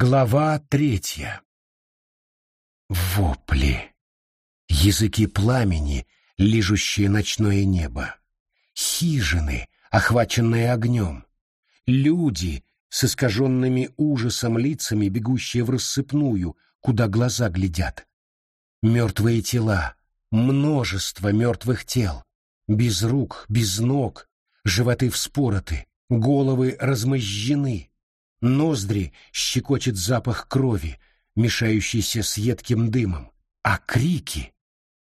Глава третья. Вопли. Языки пламени, лижущие ночное небо. Хижины, охваченные огнем. Люди с искаженными ужасом лицами, бегущие в рассыпную, куда глаза глядят. Мертвые тела, множество мертвых тел. Без рук, без ног, животы вспороты, головы размозжены Ноздри щекочет запах крови, мешающийся с едким дымом. А крики...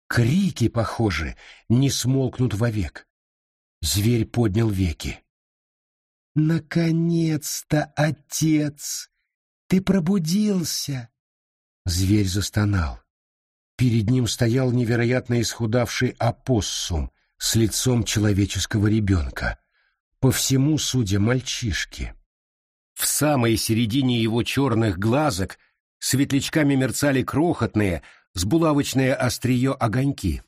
Крики, похоже, не смолкнут вовек. Зверь поднял веки. «Наконец-то, отец! Ты пробудился!» Зверь застонал. Перед ним стоял невероятно исхудавший опоссум с лицом человеческого ребенка. По всему, судя, мальчишки. В самой середине его черных глазок светлячками мерцали крохотные, с булавочное острие огоньки.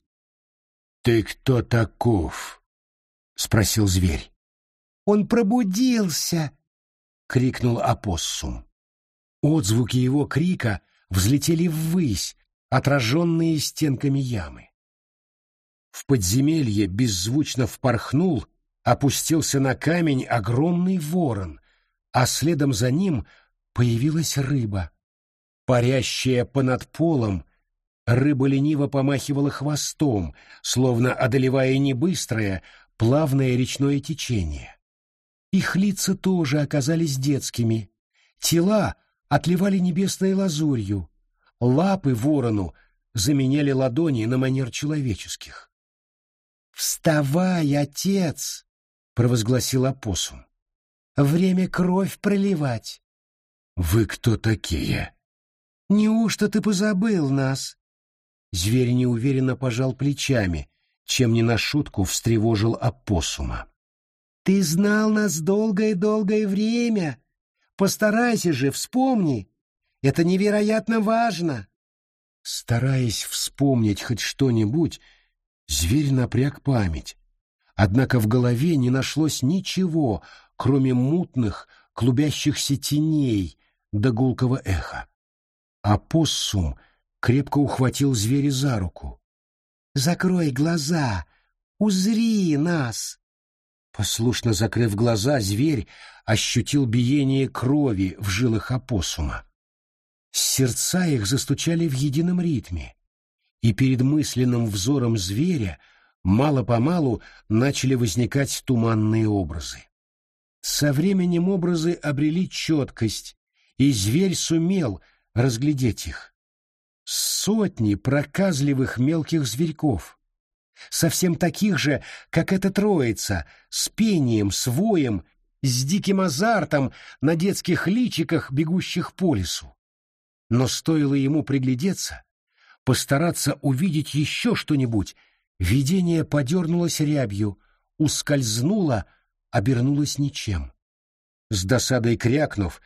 «Ты кто таков?» — спросил зверь. «Он пробудился!» — крикнул опоссум. Отзвуки его крика взлетели ввысь, отраженные стенками ямы. В подземелье беззвучно впорхнул, опустился на камень огромный ворон, а следом за ним появилась рыба. Парящая понад полом, рыба лениво помахивала хвостом, словно одолевая небыстрое, плавное речное течение. Их лица тоже оказались детскими. Тела отливали небесной лазурью. Лапы ворону заменяли ладони на манер человеческих. «Вставай, отец!» — провозгласил опоссум. Время кровь проливать. Вы кто такие? Неужто ты позабыл нас? Зверь неуверенно пожал плечами, чем не на шутку встревожил опоссума. Ты знал нас долгое-долгое время. Постарайся же, вспомни. Это невероятно важно. Стараясь вспомнить хоть что-нибудь, зверь напряг память. Однако в голове не нашлось ничего, кроме мутных, клубящихся теней до гулкого эха. А поссум крепко ухватил зверя за руку. «Закрой глаза! Узри нас!» Послушно закрыв глаза, зверь ощутил биение крови в жилах опоссума. Сердца их застучали в едином ритме, и перед мысленным взором зверя мало-помалу начали возникать туманные образы. Со временем образы обрели четкость, и зверь сумел разглядеть их. Сотни проказливых мелких зверьков, совсем таких же, как эта троица, с пением, с воем, с диким азартом на детских личиках, бегущих по лесу. Но стоило ему приглядеться, постараться увидеть еще что-нибудь, видение подернулось рябью, ускользнуло, обернулось ничем. С досадой крякнув,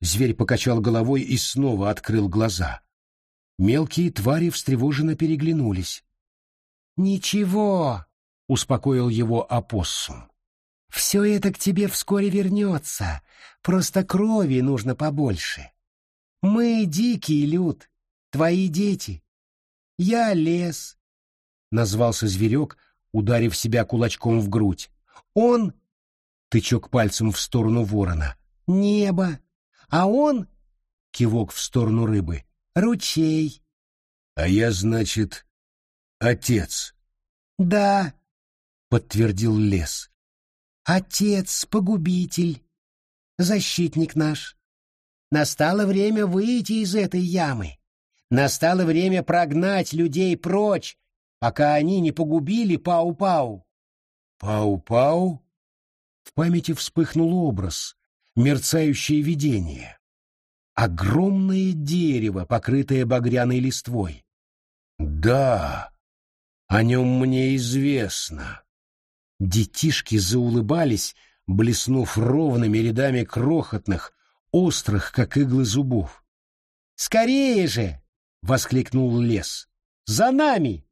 зверь покачал головой и снова открыл глаза. Мелкие твари встревоженно переглянулись. «Ничего», — успокоил его опоссум. «Все это к тебе вскоре вернется, просто крови нужно побольше. Мы дикий люд, твои дети. Я лес», — назвался зверек, ударив себя кулачком в грудь. «Он Тычок пальцем в сторону ворона. «Небо! А он...» — кивок в сторону рыбы. «Ручей!» «А я, значит, отец?» «Да», — подтвердил лес. «Отец-погубитель, защитник наш. Настало время выйти из этой ямы. Настало время прогнать людей прочь, пока они не погубили Пау-Пау». «Пау-Пау?» В памяти вспыхнул образ, мерцающее видение. Огромное дерево, покрытое багряной листвой. Да, о нем мне известно. Детишки заулыбались, блеснув ровными рядами крохотных, острых, как иглы зубов. «Скорее же!» — воскликнул лес. «За нами!»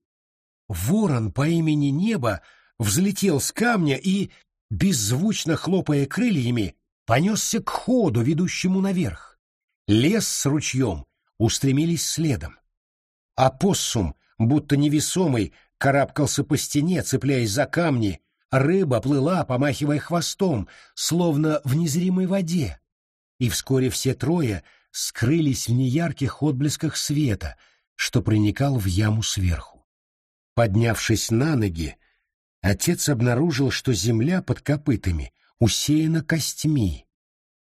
Ворон по имени Небо взлетел с камня и, беззвучно хлопая крыльями, понесся к ходу, ведущему наверх. Лес с ручьем устремились следом. А поссум, будто невесомый, карабкался по стене, цепляясь за камни, рыба плыла, помахивая хвостом, словно в незримой воде. И вскоре все трое скрылись в неярких отблесках света, что проникал в яму сверху. Поднявшись на ноги, отец обнаружил, что земля под копытами усеяна костьми,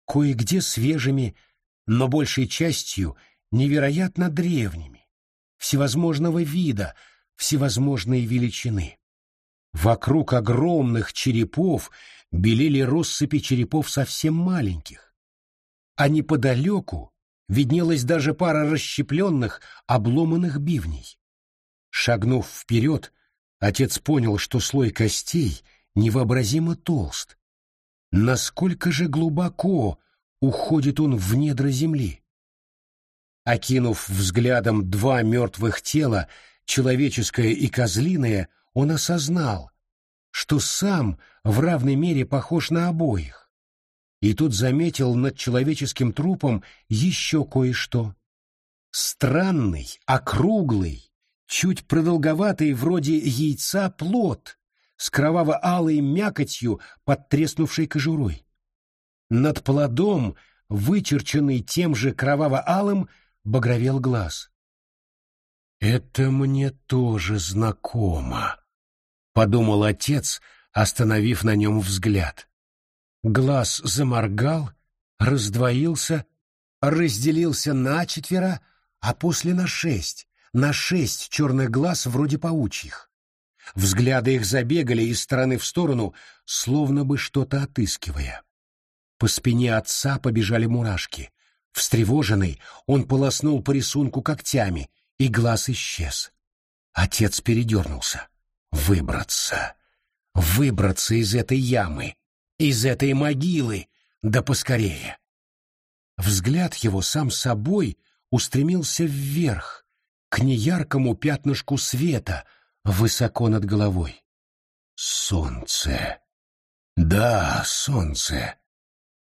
кое-где свежими, но большей частью невероятно древними, всевозможного вида, всевозможной величины. Вокруг огромных черепов белели россыпи черепов совсем маленьких, а неподалеку виднелась даже пара расщепленных, обломанных бивней. Шагнув вперед, отец понял, что слой костей невообразимо толст. Насколько же глубоко уходит он в недра земли? Окинув взглядом два мертвых тела, человеческое и козлиное, он осознал, что сам в равной мере похож на обоих. И тут заметил над человеческим трупом еще кое-что. Странный, округлый, чуть продолговатый вроде яйца плод с кроваво-алой мякотью под треснувшей кожурой. Над плодом, вычерченный тем же кроваво-алым, багровел глаз. «Это мне тоже знакомо», — подумал отец, остановив на нем взгляд. Глаз заморгал, раздвоился, разделился на четверо, а после на шесть, на шесть черных глаз вроде паучьих. Взгляды их забегали из стороны в сторону, словно бы что-то отыскивая. По спине отца побежали мурашки. Встревоженный, он полоснул по рисунку когтями, и глаз исчез. Отец передернулся. Выбраться. Выбраться из этой ямы, из этой могилы, да поскорее. Взгляд его сам собой устремился вверх, к неяркому пятнышку света, высоко над головой. Солнце. Да, солнце.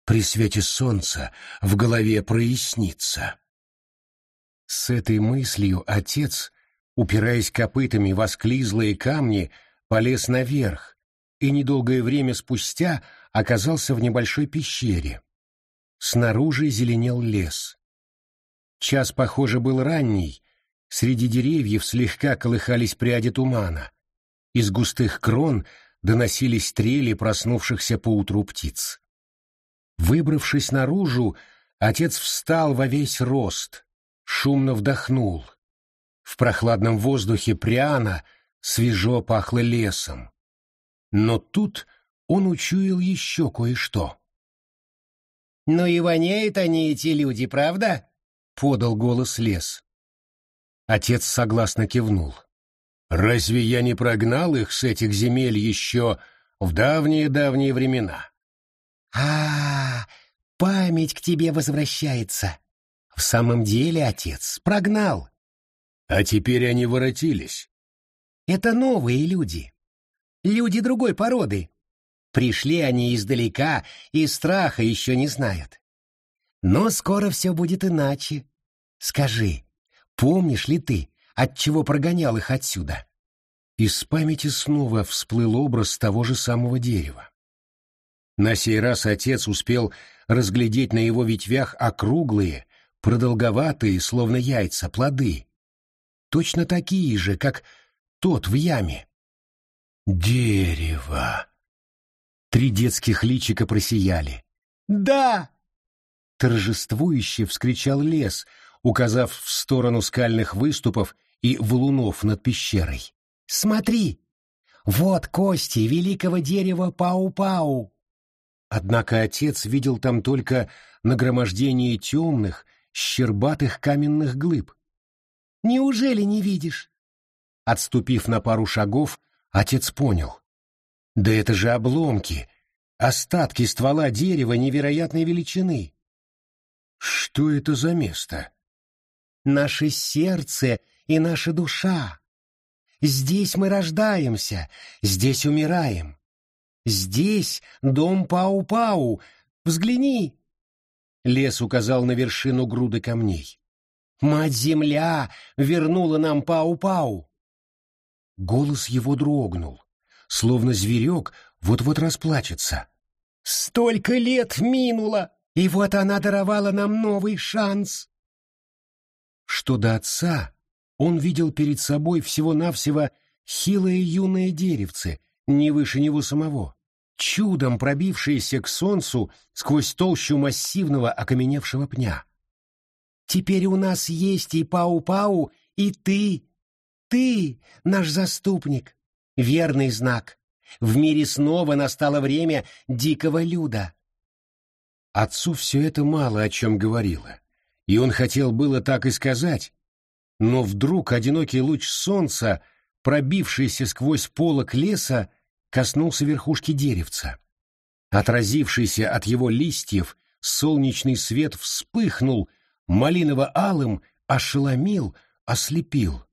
При свете солнца в голове прояснится. С этой мыслью отец, упираясь копытами в осклизлые камни, полез наверх и недолгое время спустя оказался в небольшой пещере. Снаружи зеленел лес. Час, похоже, был ранний, среди деревьев слегка колыхались пряди тумана. Из густых крон доносились трели проснувшихся поутру птиц. Выбравшись наружу, отец встал во весь рост, шумно вдохнул. В прохладном воздухе пряно, свежо пахло лесом. Но тут он учуял еще кое-что. «Ну и воняют они, эти люди, правда?» — подал голос лес. Отец согласно кивнул. «Разве я не прогнал их с этих земель еще в давние-давние времена?» «А, -а память к тебе возвращается», в самом деле, отец, прогнал. А теперь они воротились. Это новые люди. Люди другой породы. Пришли они издалека и страха еще не знают. Но скоро все будет иначе. Скажи, помнишь ли ты, от чего прогонял их отсюда? Из памяти снова всплыл образ того же самого дерева. На сей раз отец успел разглядеть на его ветвях округлые, продолговатые, словно яйца, плоды. Точно такие же, как тот в яме. Дерево. Три детских личика просияли. «Да!» Торжествующе вскричал лес, указав в сторону скальных выступов и валунов над пещерой. «Смотри! Вот кости великого дерева Пау-Пау!» Однако отец видел там только нагромождение темных, щербатых каменных глыб. «Неужели не видишь?» Отступив на пару шагов, отец понял. «Да это же обломки, остатки ствола дерева невероятной величины. Что это за место?» «Наше сердце и наша душа. Здесь мы рождаемся, здесь умираем. Здесь дом Пау-Пау. Взгляни!» Лес указал на вершину груды камней. «Мать-земля вернула нам Пау-Пау!» Голос его дрогнул, словно зверек вот-вот расплачется. «Столько лет минуло, и вот она даровала нам новый шанс!» Что до отца, он видел перед собой всего-навсего хилое юное деревце, не выше него самого, чудом пробившееся к солнцу сквозь толщу массивного окаменевшего пня. «Теперь у нас есть и Пау-Пау, и ты, ты, наш заступник, верный знак. В мире снова настало время дикого люда». Отцу все это мало о чем говорило, и он хотел было так и сказать, но вдруг одинокий луч солнца, пробившийся сквозь полок леса, коснулся верхушки деревца. Отразившийся от его листьев солнечный свет вспыхнул, малиново-алым ошеломил, ослепил.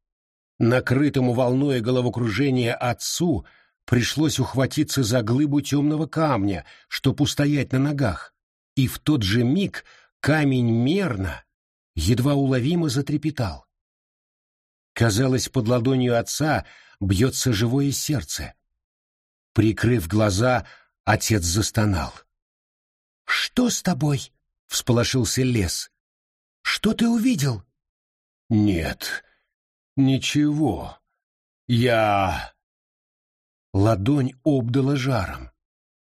Накрытому волной головокружения отцу пришлось ухватиться за глыбу темного камня, чтоб устоять на ногах, и в тот же миг камень мерно, едва уловимо затрепетал. Казалось, под ладонью отца бьется живое сердце. Прикрыв глаза, отец застонал. «Что с тобой?» — всполошился лес. «Что ты увидел?» «Нет, ничего. Я...» Ладонь обдала жаром,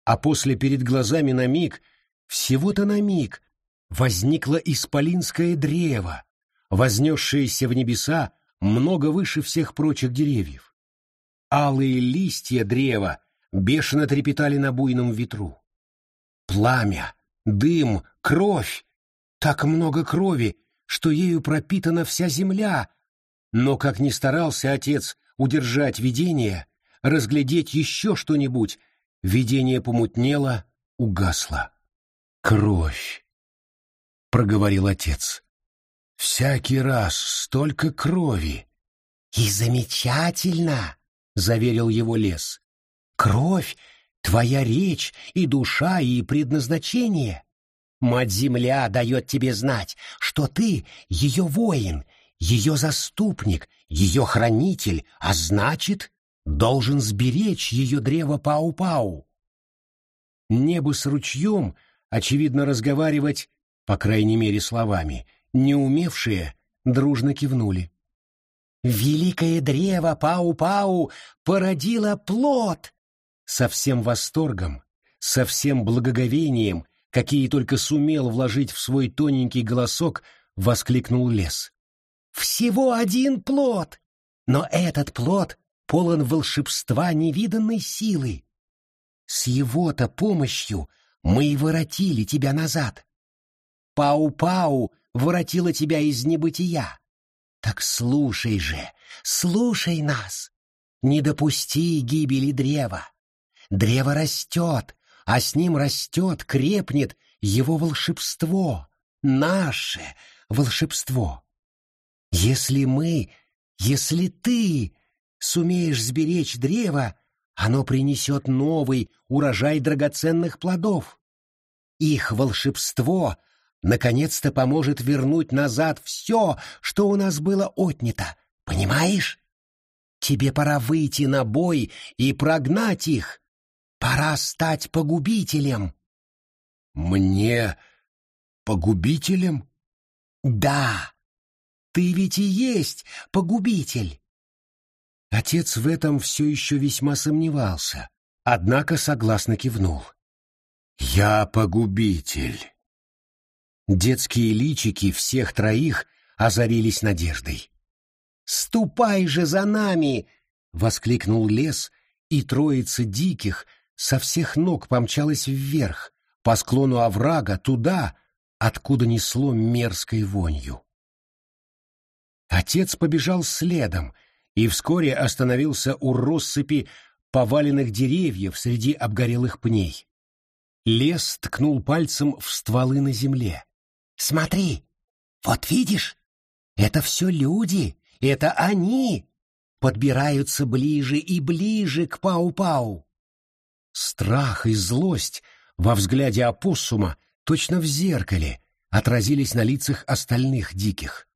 а после перед глазами на миг, всего-то на миг, возникло исполинское древо, вознесшееся в небеса много выше всех прочих деревьев. Алые листья древа бешено трепетали на буйном ветру. Пламя, дым, кровь. Так много крови, что ею пропитана вся земля. Но, как ни старался отец удержать видение, разглядеть еще что-нибудь, видение помутнело, угасло. «Кровь!» — проговорил отец. Всякий раз столько крови. И замечательно, заверил его лес. Кровь — твоя речь и душа и предназначение. Мать-Земля дает тебе знать, что ты ее воин, ее заступник, ее хранитель, а значит, должен сберечь ее древо Пау-Пау. Небо с ручьем, очевидно, разговаривать, по крайней мере, словами, не умевшие дружно кивнули. «Великое древо Пау-Пау породило плод!» Со всем восторгом, со всем благоговением, какие только сумел вложить в свой тоненький голосок, воскликнул лес. «Всего один плод! Но этот плод полон волшебства невиданной силы. С его-то помощью мы и воротили тебя назад. Пау-Пау воротила тебя из небытия. Так слушай же, слушай нас. Не допусти гибели древа. Древо растет, а с ним растет, крепнет его волшебство, наше волшебство. Если мы, если ты сумеешь сберечь древо, оно принесет новый урожай драгоценных плодов. Их волшебство наконец-то поможет вернуть назад все, что у нас было отнято. Понимаешь? Тебе пора выйти на бой и прогнать их. Пора стать погубителем. Мне погубителем? Да. Ты ведь и есть погубитель. Отец в этом все еще весьма сомневался, однако согласно кивнул. Я погубитель. Детские личики всех троих озарились надеждой. «Ступай же за нами!» — воскликнул лес, и троица диких со всех ног помчалась вверх, по склону оврага, туда, откуда несло мерзкой вонью. Отец побежал следом и вскоре остановился у россыпи поваленных деревьев среди обгорелых пней. Лес ткнул пальцем в стволы на земле. Смотри, вот видишь, это все люди, это они подбираются ближе и ближе к Пау-Пау. Страх и злость во взгляде опоссума точно в зеркале отразились на лицах остальных диких.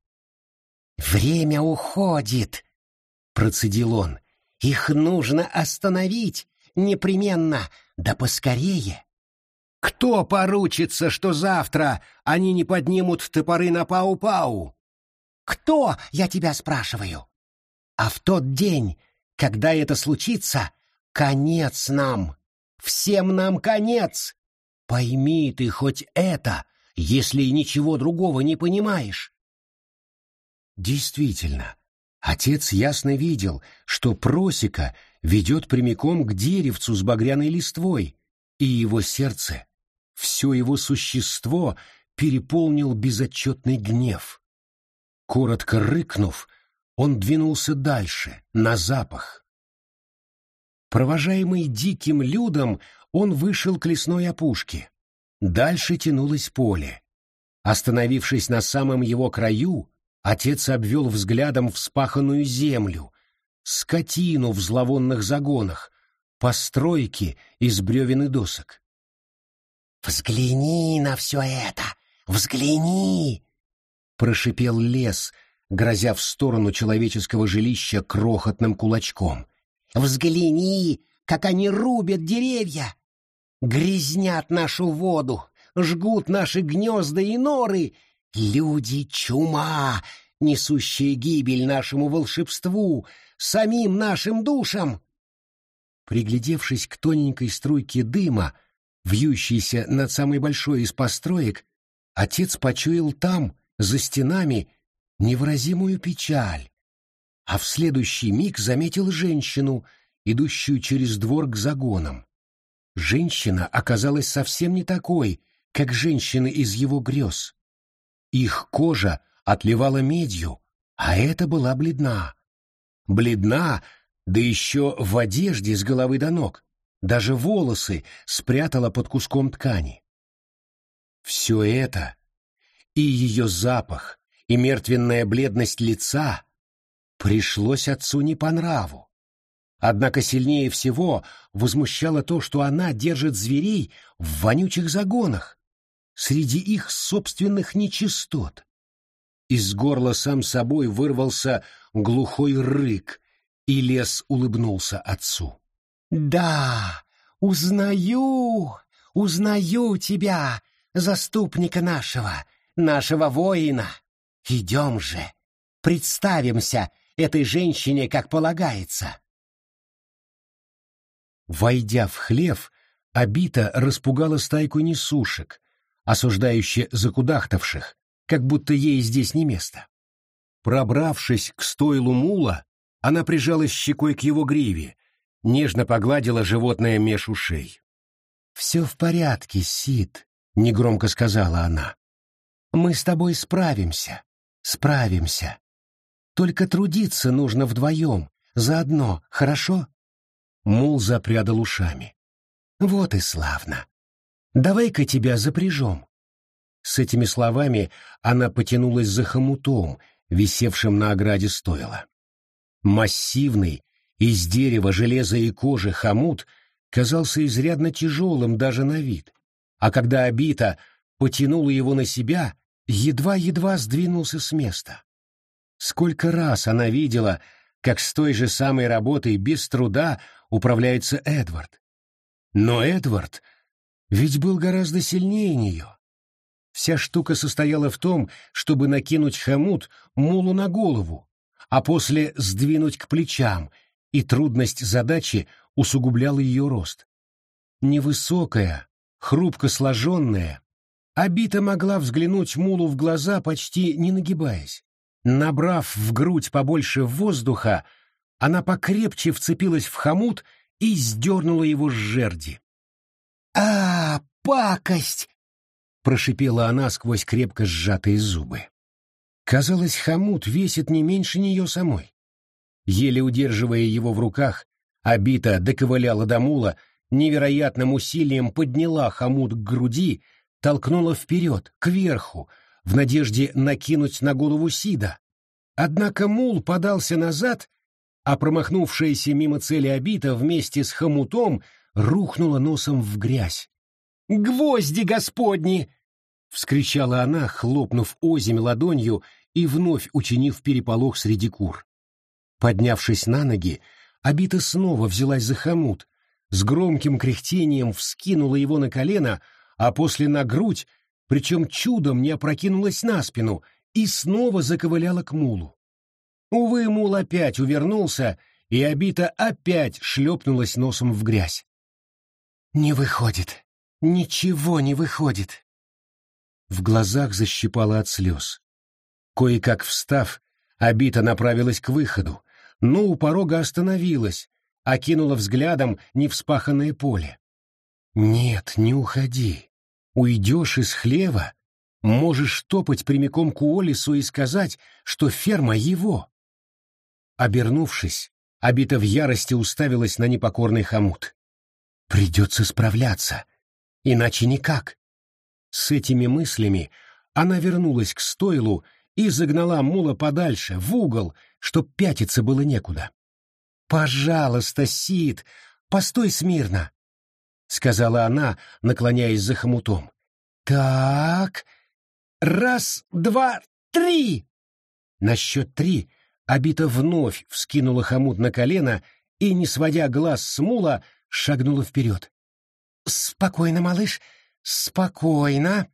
«Время уходит!» — процедил он. «Их нужно остановить! Непременно! Да поскорее!» «Кто поручится, что завтра они не поднимут топоры на Пау-Пау?» «Кто, я тебя спрашиваю?» «А в тот день, когда это случится, конец нам! Всем нам конец! Пойми ты хоть это, если ничего другого не понимаешь!» Действительно, отец ясно видел, что просека ведет прямиком к деревцу с багряной листвой, и его сердце, все его существо переполнил безотчетный гнев. Коротко рыкнув, он двинулся дальше, на запах. Провожаемый диким людом, он вышел к лесной опушке. Дальше тянулось поле. Остановившись на самом его краю, Отец обвел взглядом вспаханную землю, скотину в зловонных загонах, постройки из бревен и досок. «Взгляни на все это! Взгляни!» — прошипел лес, грозя в сторону человеческого жилища крохотным кулачком. «Взгляни, как они рубят деревья! Грязнят нашу воду, жгут наши гнезда и норы Люди — чума, несущая гибель нашему волшебству, самим нашим душам. Приглядевшись к тоненькой струйке дыма, вьющейся над самой большой из построек, отец почуял там, за стенами, невыразимую печаль, а в следующий миг заметил женщину, идущую через двор к загонам. Женщина оказалась совсем не такой, как женщины из его грез. Их кожа отливала медью, а эта была бледна. Бледна, да еще в одежде с головы до ног, даже волосы спрятала под куском ткани. Все это, и ее запах, и мертвенная бледность лица, пришлось отцу не по нраву. Однако сильнее всего возмущало то, что она держит зверей в вонючих загонах, среди их собственных нечистот. Из горла сам собой вырвался глухой рык, и лес улыбнулся отцу. «Да, узнаю, узнаю тебя, заступника нашего, нашего воина. Идем же, представимся этой женщине, как полагается». Войдя в хлев, Абита распугала стайку несушек, осуждающе закудахтавших, как будто ей здесь не место. Пробравшись к стойлу мула, она прижалась щекой к его гриве, нежно погладила животное меж ушей. «Все в порядке, Сид», — негромко сказала она. «Мы с тобой справимся, справимся. Только трудиться нужно вдвоем, заодно, хорошо?» Мул запрядал ушами. «Вот и славно. Давай-ка тебя запряжем. С этими словами она потянулась за хомутом, висевшим на ограде стойла. Массивный, из дерева, железа и кожи хомут казался изрядно тяжелым даже на вид, а когда Обита потянула его на себя, едва-едва сдвинулся с места. Сколько раз она видела, как с той же самой работой без труда управляется Эдвард. Но Эдвард ведь был гораздо сильнее нее. Вся штука состояла в том, чтобы накинуть хомут мулу на голову, а после сдвинуть к плечам, и трудность задачи усугубляла ее рост. Невысокая, хрупко сложенная, Абита могла взглянуть мулу в глаза, почти не нагибаясь. Набрав в грудь побольше воздуха, она покрепче вцепилась в хомут и сдернула его с жерди. «А, пакость!» — прошипела она сквозь крепко сжатые зубы. Казалось, хомут весит не меньше нее самой. Еле удерживая его в руках, Абита доковыляла до мула, невероятным усилием подняла хомут к груди, толкнула вперед, кверху, в надежде накинуть на голову Сида. Однако мул подался назад, а промахнувшаяся мимо цели Абита вместе с хомутом рухнула носом в грязь. «Гвозди господни!» — вскричала она, хлопнув озимь ладонью и вновь учинив переполох среди кур. Поднявшись на ноги, Абита снова взялась за хомут, с громким кряхтением вскинула его на колено, а после на грудь, причем чудом не опрокинулась на спину и снова заковыляла к мулу. Увы, мул опять увернулся, и Абита опять шлепнулась носом в грязь. «Не выходит. Ничего не выходит». В глазах защипала от слез. Кое-как встав, Абита направилась к выходу, но у порога остановилась, окинула взглядом невспаханное поле. «Нет, не уходи. Уйдешь из хлева, можешь топать прямиком к Уоллису и сказать, что ферма его». Обернувшись, Абита в ярости уставилась на непокорный хомут. «Придется справляться, иначе никак». С этими мыслями она вернулась к стойлу и загнала мула подальше, в угол, чтоб пятиться было некуда. «Пожалуйста, Сид, постой смирно», — сказала она, наклоняясь за хомутом. «Так, раз, два, три!» На счет три Абита вновь вскинула хомут на колено и, не сводя глаз с мула, шагнула вперед. «Спокойно, малыш, спокойно!»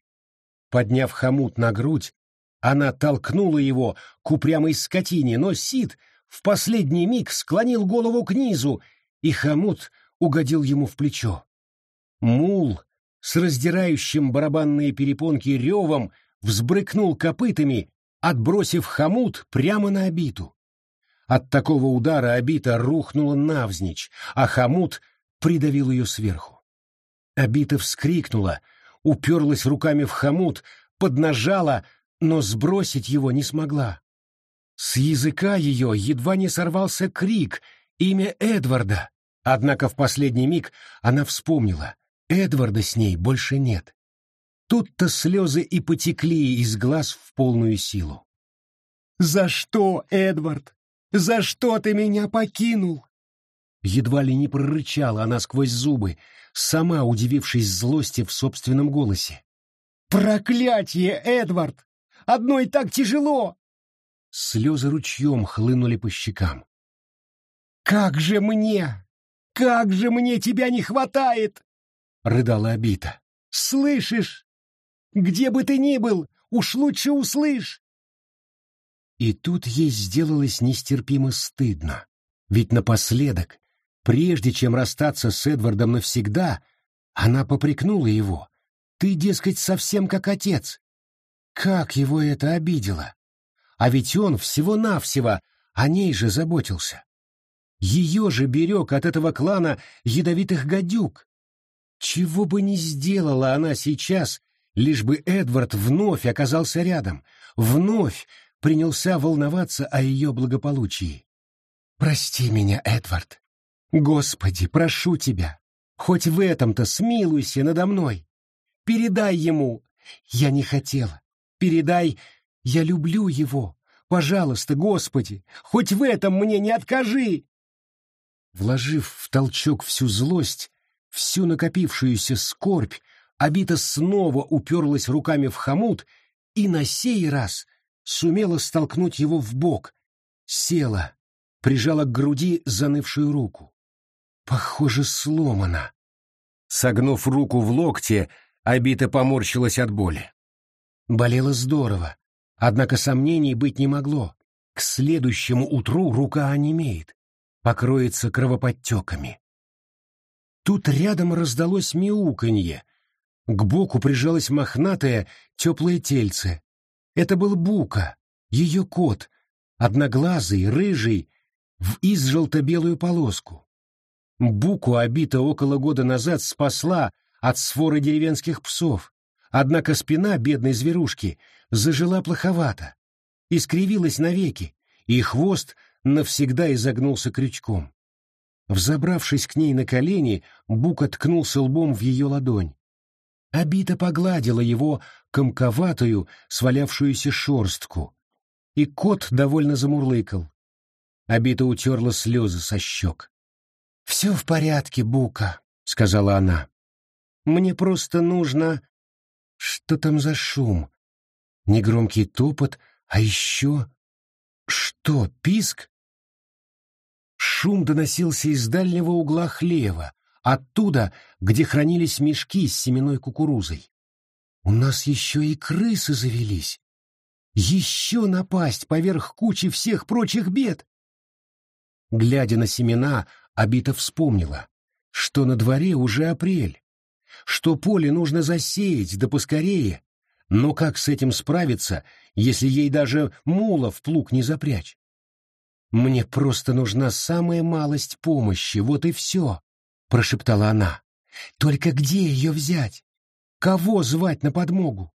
Подняв хомут на грудь, она толкнула его к упрямой скотине, но Сид в последний миг склонил голову к низу, и хомут угодил ему в плечо. Мул с раздирающим барабанные перепонки ревом взбрыкнул копытами, отбросив хомут прямо на обиту. От такого удара обита рухнула навзничь, а хомут придавил ее сверху. Обита вскрикнула, уперлась руками в хомут, поднажала, но сбросить его не смогла. С языка ее едва не сорвался крик, имя Эдварда, однако в последний миг она вспомнила, Эдварда с ней больше нет. Тут-то слезы и потекли из глаз в полную силу. «За что, Эдвард? За что ты меня покинул?» Едва ли не прорычала она сквозь зубы, сама удивившись злости в собственном голосе. «Проклятье, Эдвард! Одной так тяжело!» Слезы ручьем хлынули по щекам. «Как же мне! Как же мне тебя не хватает!» — рыдала Абита. «Слышишь? Где бы ты ни был, уж лучше услышь!» И тут ей сделалось нестерпимо стыдно, ведь напоследок, прежде чем расстаться с Эдвардом навсегда, она попрекнула его. «Ты, дескать, совсем как отец». Как его это обидело! А ведь он всего-навсего о ней же заботился. Ее же берег от этого клана ядовитых гадюк. Чего бы ни сделала она сейчас, лишь бы Эдвард вновь оказался рядом, вновь принялся волноваться о ее благополучии. «Прости меня, Эдвард. Господи, прошу тебя, хоть в этом-то смилуйся надо мной. Передай ему. Я не хотела. Передай, я люблю его. Пожалуйста, Господи, хоть в этом мне не откажи!» Вложив в толчок всю злость, всю накопившуюся скорбь, Абита снова уперлась руками в хомут и на сей раз сумела столкнуть его в бок, села, прижала к груди занывшую руку. Похоже, сломана. Согнув руку в локте, Абита поморщилась от боли. Болело здорово, Однако сомнений быть не могло. К следующему утру рука онемеет, покроется кровоподтеками. Тут рядом раздалось мяуканье. К боку прижалось мохнатое, теплое тельце. Это был Бука, ее кот, одноглазый, рыжий, в изжелто-белую полоску. Буку обита около года назад спасла от своры деревенских псов, однако спина бедной зверушки зажила плоховато, искривилась навеки, и хвост навсегда изогнулся крючком. Взобравшись к ней на колени, Бук откнулся лбом в ее ладонь. Обита погладила его комковатую, свалявшуюся шорстку, и кот довольно замурлыкал. Обита утерла слезы со щек. — Все в порядке, Бука, — сказала она. — Мне просто нужно Что там за шум? Негромкий топот, а еще... Что, писк? Шум доносился из дальнего угла хлева, оттуда, где хранились мешки с семенной кукурузой. У нас еще и крысы завелись. Еще напасть поверх кучи всех прочих бед. Глядя на семена, Абита вспомнила, что на дворе уже апрель, что поле нужно засеять, да поскорее, но как с этим справиться, если ей даже мула в плуг не запрячь? «Мне просто нужна самая малость помощи, вот и все», — прошептала она. «Только где ее взять? Кого звать на подмогу?»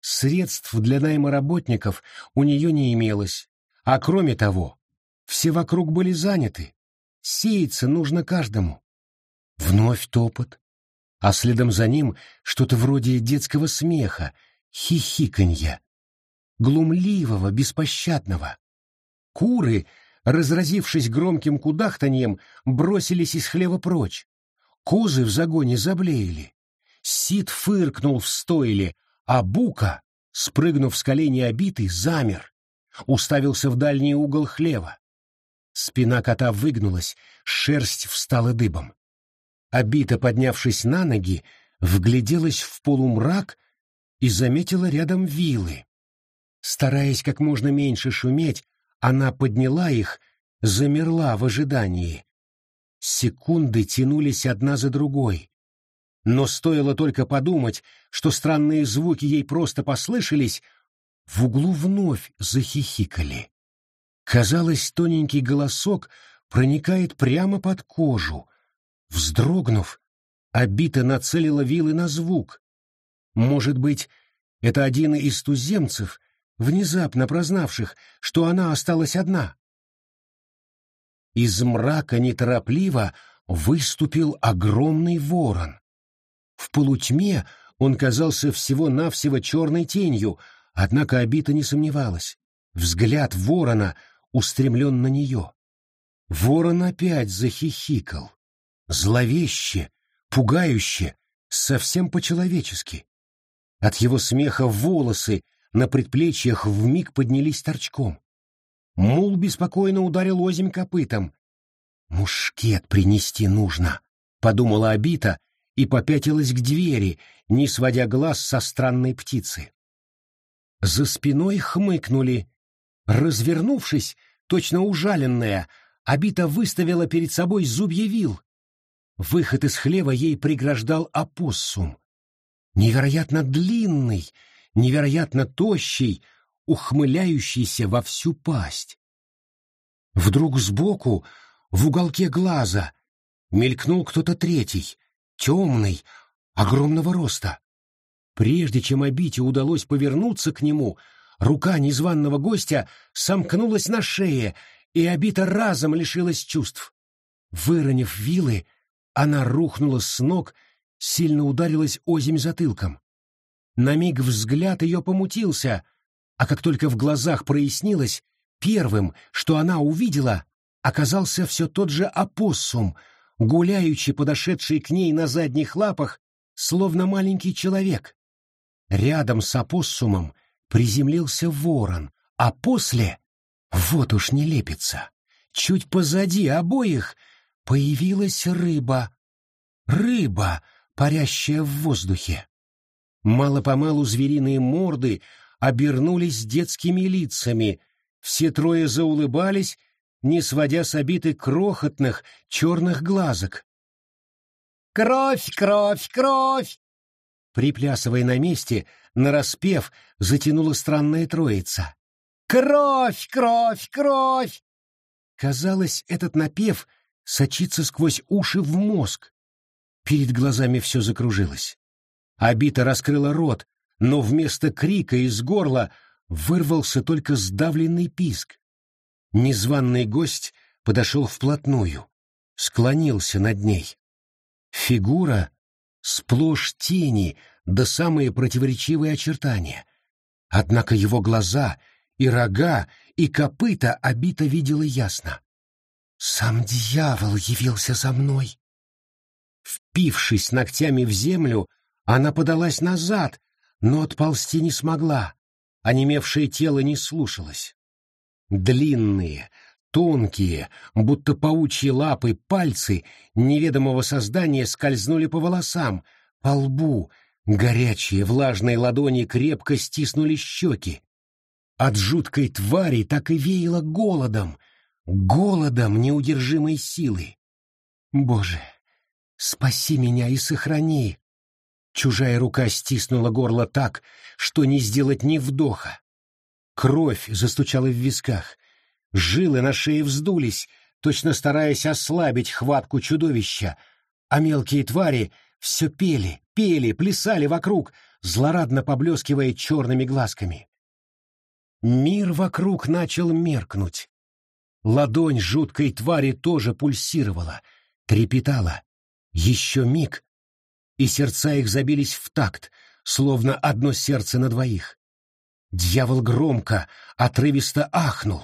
Средств для найма работников у нее не имелось, а кроме того, все вокруг были заняты. Сеяться нужно каждому. Вновь топот, а следом за ним что-то вроде детского смеха, хихиканья, глумливого, беспощадного. Куры, разразившись громким кудахтаньем, бросились из хлева прочь. Козы в загоне заблеяли. Сид фыркнул в стойле, а Бука, спрыгнув с коленей обитый, замер, уставился в дальний угол хлева. Спина кота выгнулась, шерсть встала дыбом. Обита, поднявшись на ноги, вгляделась в полумрак и заметила рядом вилы. Стараясь как можно меньше шуметь, она подняла их, замерла в ожидании. Секунды тянулись одна за другой. Но стоило только подумать, что странные звуки ей просто послышались, в углу вновь захихикали. Казалось, тоненький голосок проникает прямо под кожу. Вздрогнув, Обита нацелила вилы на звук. Может быть, это один из туземцев, внезапно прознавших, что она осталась одна. Из мрака неторопливо выступил огромный ворон. В полутьме он казался всего-навсего черной тенью, однако Обита не сомневалась. Взгляд ворона устремлен на нее. Ворон опять захихикал. Зловеще, пугающе, совсем по-человечески. От его смеха волосы на предплечьях вмиг поднялись торчком. Мул беспокойно ударил озимь копытом. «Мушкет принести нужно», — подумала Абита и попятилась к двери, не сводя глаз со странной птицы. За спиной хмыкнули. Развернувшись, точно ужаленная, Абита выставила перед собой зубья вил. Выход из хлева ей преграждал опоссум. Невероятно длинный, невероятно тощий, ухмыляющийся во всю пасть. Вдруг сбоку, в уголке глаза, мелькнул кто-то третий, темный, огромного роста. Прежде чем Абите удалось повернуться к нему, рука незваного гостя сомкнулась на шее, и Абита разом лишилась чувств. Выронив вилы, она рухнула с ног, сильно ударилась озимь затылком. На миг взгляд ее помутился, а как только в глазах прояснилось, первым, что она увидела, оказался все тот же опоссум, гуляющий, подошедший к ней на задних лапах, словно маленький человек. Рядом с опоссумом приземлился ворон, а после, вот уж не лепится, чуть позади обоих появилась рыба. Рыба, парящая в воздухе. Мало-помалу звериные морды обернулись детскими лицами, все трое заулыбались, не сводя с обиты крохотных черных глазок. «Кровь, кровь, кровь!» Приплясывая на месте, нараспев, затянула странная троица. «Кровь, кровь, кровь!» Казалось, этот напев сочится сквозь уши в мозг. Перед глазами все закружилось. Абита раскрыла рот, но вместо крика из горла вырвался только сдавленный писк. Незваный гость подошел вплотную, склонился над ней. Фигура сплошь тени да самые противоречивые очертания. Однако его глаза и рога и копыта Абита видела ясно. «Сам дьявол явился за мной!» Впившись ногтями в землю, она подалась назад, но отползти не смогла, онемевшее тело не слушалось. Длинные, тонкие, будто паучьи лапы, пальцы неведомого создания скользнули по волосам, по лбу, горячие влажные ладони крепко стиснули щеки. От жуткой твари так и веяло голодом, голодом неудержимой силы. Боже, спаси меня и сохрани! Чужая рука стиснула горло так, что не сделать ни вдоха. Кровь застучала в висках, жилы на шее вздулись, точно стараясь ослабить хватку чудовища, а мелкие твари все пели, пели, плясали вокруг, злорадно поблескивая черными глазками. Мир вокруг начал меркнуть. Ладонь жуткой твари тоже пульсировала, трепетала. Еще миг, и сердца их забились в такт, словно одно сердце на двоих. Дьявол громко, отрывисто ахнул.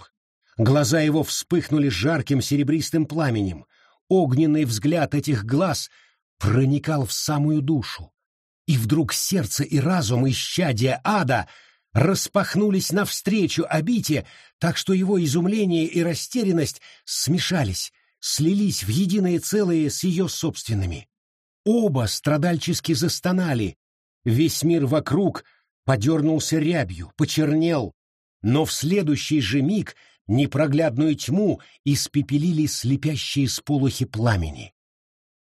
Глаза его вспыхнули жарким серебристым пламенем. Огненный взгляд этих глаз проникал в самую душу. И вдруг сердце и разум исчадия ада распахнулись навстречу обите, так что его изумление и растерянность смешались, слились в единое целое с ее собственными. Оба страдальчески застонали. Весь мир вокруг подернулся рябью, почернел, но в следующий же миг непроглядную тьму испепелили слепящие сполохи пламени.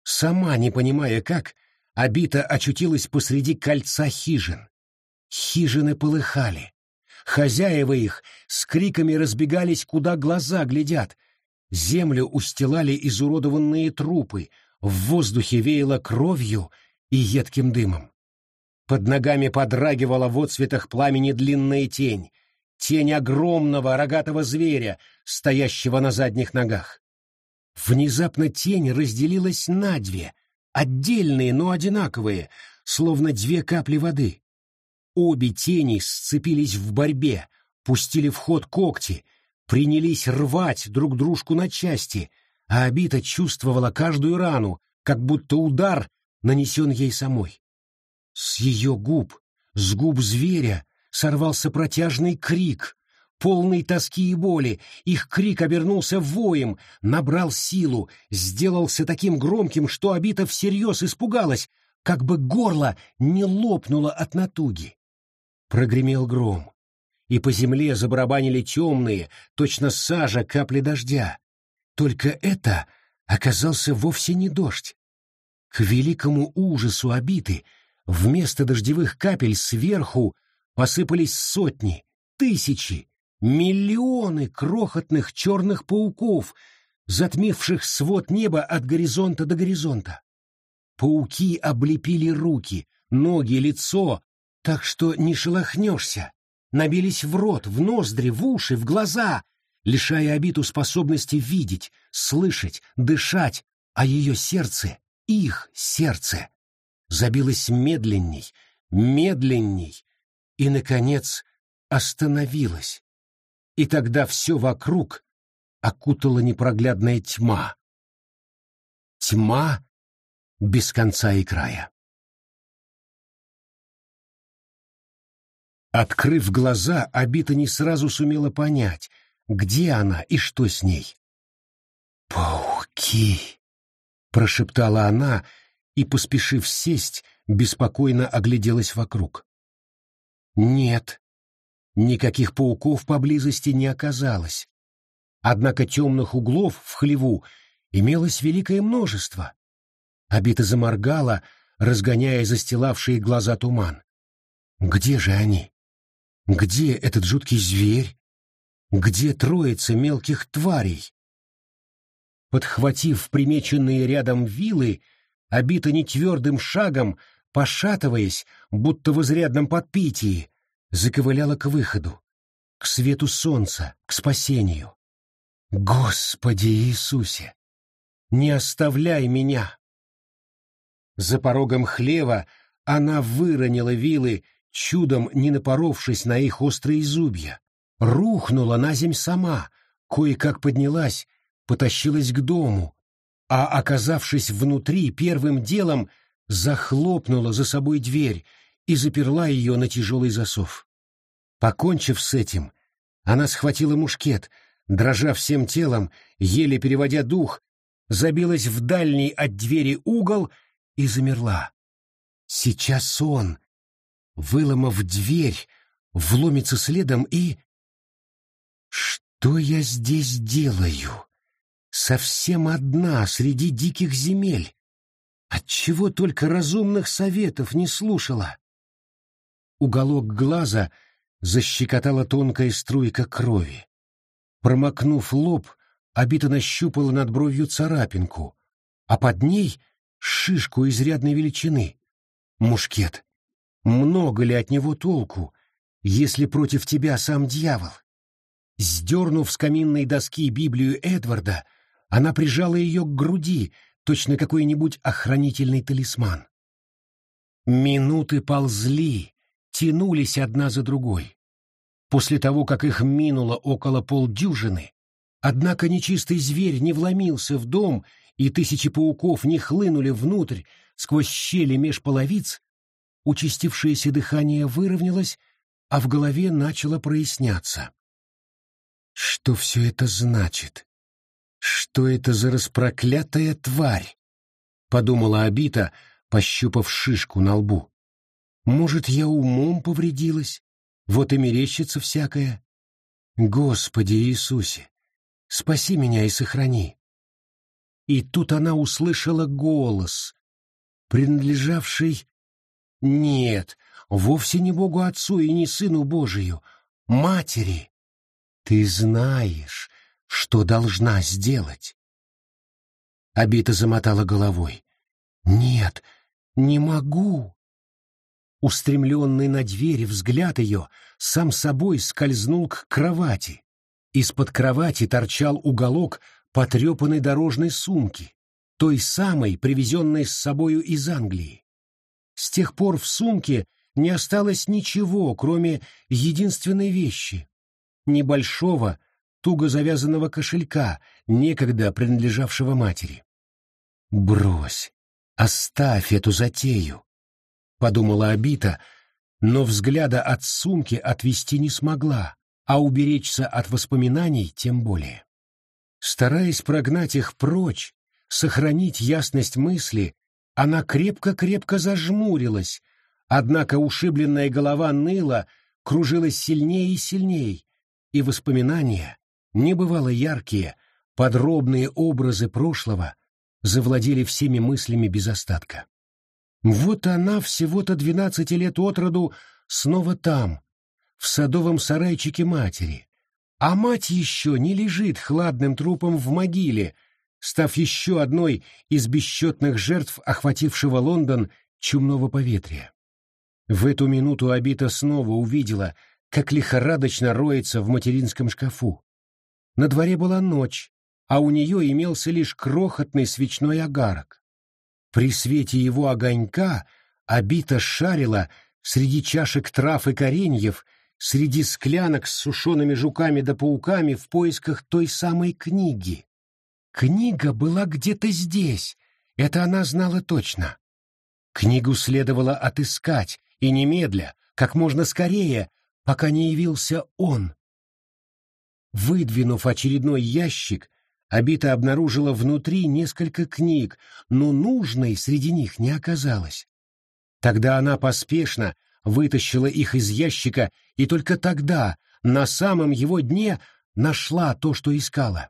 Сама, не понимая как, Обита очутилась посреди кольца хижин. Хижины полыхали. Хозяева их с криками разбегались, куда глаза глядят. Землю устилали изуродованные трупы, в воздухе веяло кровью и едким дымом. Под ногами подрагивала в отцветах пламени длинная тень, тень огромного рогатого зверя, стоящего на задних ногах. Внезапно тень разделилась на две, отдельные, но одинаковые, словно две капли воды. Обе тени сцепились в борьбе, пустили в ход когти, принялись рвать друг дружку на части — а Абита чувствовала каждую рану, как будто удар нанесен ей самой. С ее губ, с губ зверя, сорвался протяжный крик, полный тоски и боли. Их крик обернулся воем, набрал силу, сделался таким громким, что Абита всерьез испугалась, как бы горло не лопнуло от натуги. Прогремел гром, и по земле забарабанили темные, точно сажа капли дождя. Только это оказался вовсе не дождь. К великому ужасу обиты вместо дождевых капель сверху посыпались сотни, тысячи, миллионы крохотных черных пауков, затмивших свод неба от горизонта до горизонта. Пауки облепили руки, ноги, лицо, так что не шелохнешься, набились в рот, в ноздри, в уши, в глаза, лишая обиту способности видеть, слышать, дышать, а ее сердце, их сердце, забилось медленней, медленней и, наконец, остановилось. И тогда все вокруг окутала непроглядная тьма. Тьма без конца и края. Открыв глаза, Абита не сразу сумела понять — где она и что с ней? «Пауки!» — прошептала она и, поспешив сесть, беспокойно огляделась вокруг. Нет, никаких пауков поблизости не оказалось. Однако темных углов в хлеву имелось великое множество. Обита заморгала, разгоняя застилавшие глаза туман. Где же они? Где этот жуткий зверь? Где троица мелких тварей? Подхватив примеченные рядом вилы, обита нетвердым шагом, пошатываясь, будто в изрядном подпитии, заковыляла к выходу, к свету солнца, к спасению. Господи Иисусе, не оставляй меня! За порогом хлева она выронила вилы, чудом не напоровшись на их острые зубья рухнула на земь сама, кое-как поднялась, потащилась к дому, а, оказавшись внутри, первым делом захлопнула за собой дверь и заперла ее на тяжелый засов. Покончив с этим, она схватила мушкет, дрожа всем телом, еле переводя дух, забилась в дальний от двери угол и замерла. Сейчас он, выломав дверь, вломится следом и... Что я здесь делаю? Совсем одна среди диких земель. Отчего только разумных советов не слушала? Уголок глаза защекотала тонкая струйка крови. Промокнув лоб, Обита нащупала над бровью царапинку, а под ней шишку изрядной величины. Мушкет. Много ли от него толку, если против тебя сам дьявол? Сдернув с каминной доски Библию Эдварда, она прижала ее к груди, точно какой-нибудь охранительный талисман. Минуты ползли, тянулись одна за другой. После того, как их минуло около полдюжины, однако нечистый зверь не вломился в дом, и тысячи пауков не хлынули внутрь сквозь щели меж половиц, участившееся дыхание выровнялось, а в голове начало проясняться. Что все это значит? Что это за распроклятая тварь? Подумала Абита, пощупав шишку на лбу. Может, я умом повредилась? Вот и мерещится всякое. Господи Иисусе, спаси меня и сохрани. И тут она услышала голос, принадлежавший... Нет, вовсе не Богу Отцу и не Сыну Божию, Матери. Ты знаешь, что должна сделать. Абита замотала головой. Нет, не могу. Устремленный на двери взгляд ее сам собой скользнул к кровати. Из-под кровати торчал уголок потрепанной дорожной сумки, той самой, привезенной с собою из Англии. С тех пор в сумке не осталось ничего, кроме единственной вещи — небольшого, туго завязанного кошелька, некогда принадлежавшего матери. «Брось, оставь эту затею», подумала Абита, но взгляда от сумки отвести не смогла, а уберечься от воспоминаний тем более. Стараясь прогнать их прочь, сохранить ясность мысли, она крепко-крепко зажмурилась, однако ушибленная голова ныла, кружилась сильнее и сильнее, и воспоминания, небывало яркие, подробные образы прошлого, завладели всеми мыслями без остатка. Вот она всего-то двенадцати лет от роду снова там, в садовом сарайчике матери. А мать еще не лежит хладным трупом в могиле, став еще одной из бесчетных жертв охватившего Лондон чумного поветрия. В эту минуту Абита снова увидела, как лихорадочно роется в материнском шкафу. На дворе была ночь, а у нее имелся лишь крохотный свечной огарок. При свете его огонька обита шарила среди чашек трав и кореньев, среди склянок с сушеными жуками да пауками в поисках той самой книги. Книга была где-то здесь, это она знала точно. Книгу следовало отыскать, и немедля, как можно скорее, пока не явился он. Выдвинув очередной ящик, Абита обнаружила внутри несколько книг, но нужной среди них не оказалось. Тогда она поспешно вытащила их из ящика и только тогда, на самом его дне, нашла то, что искала.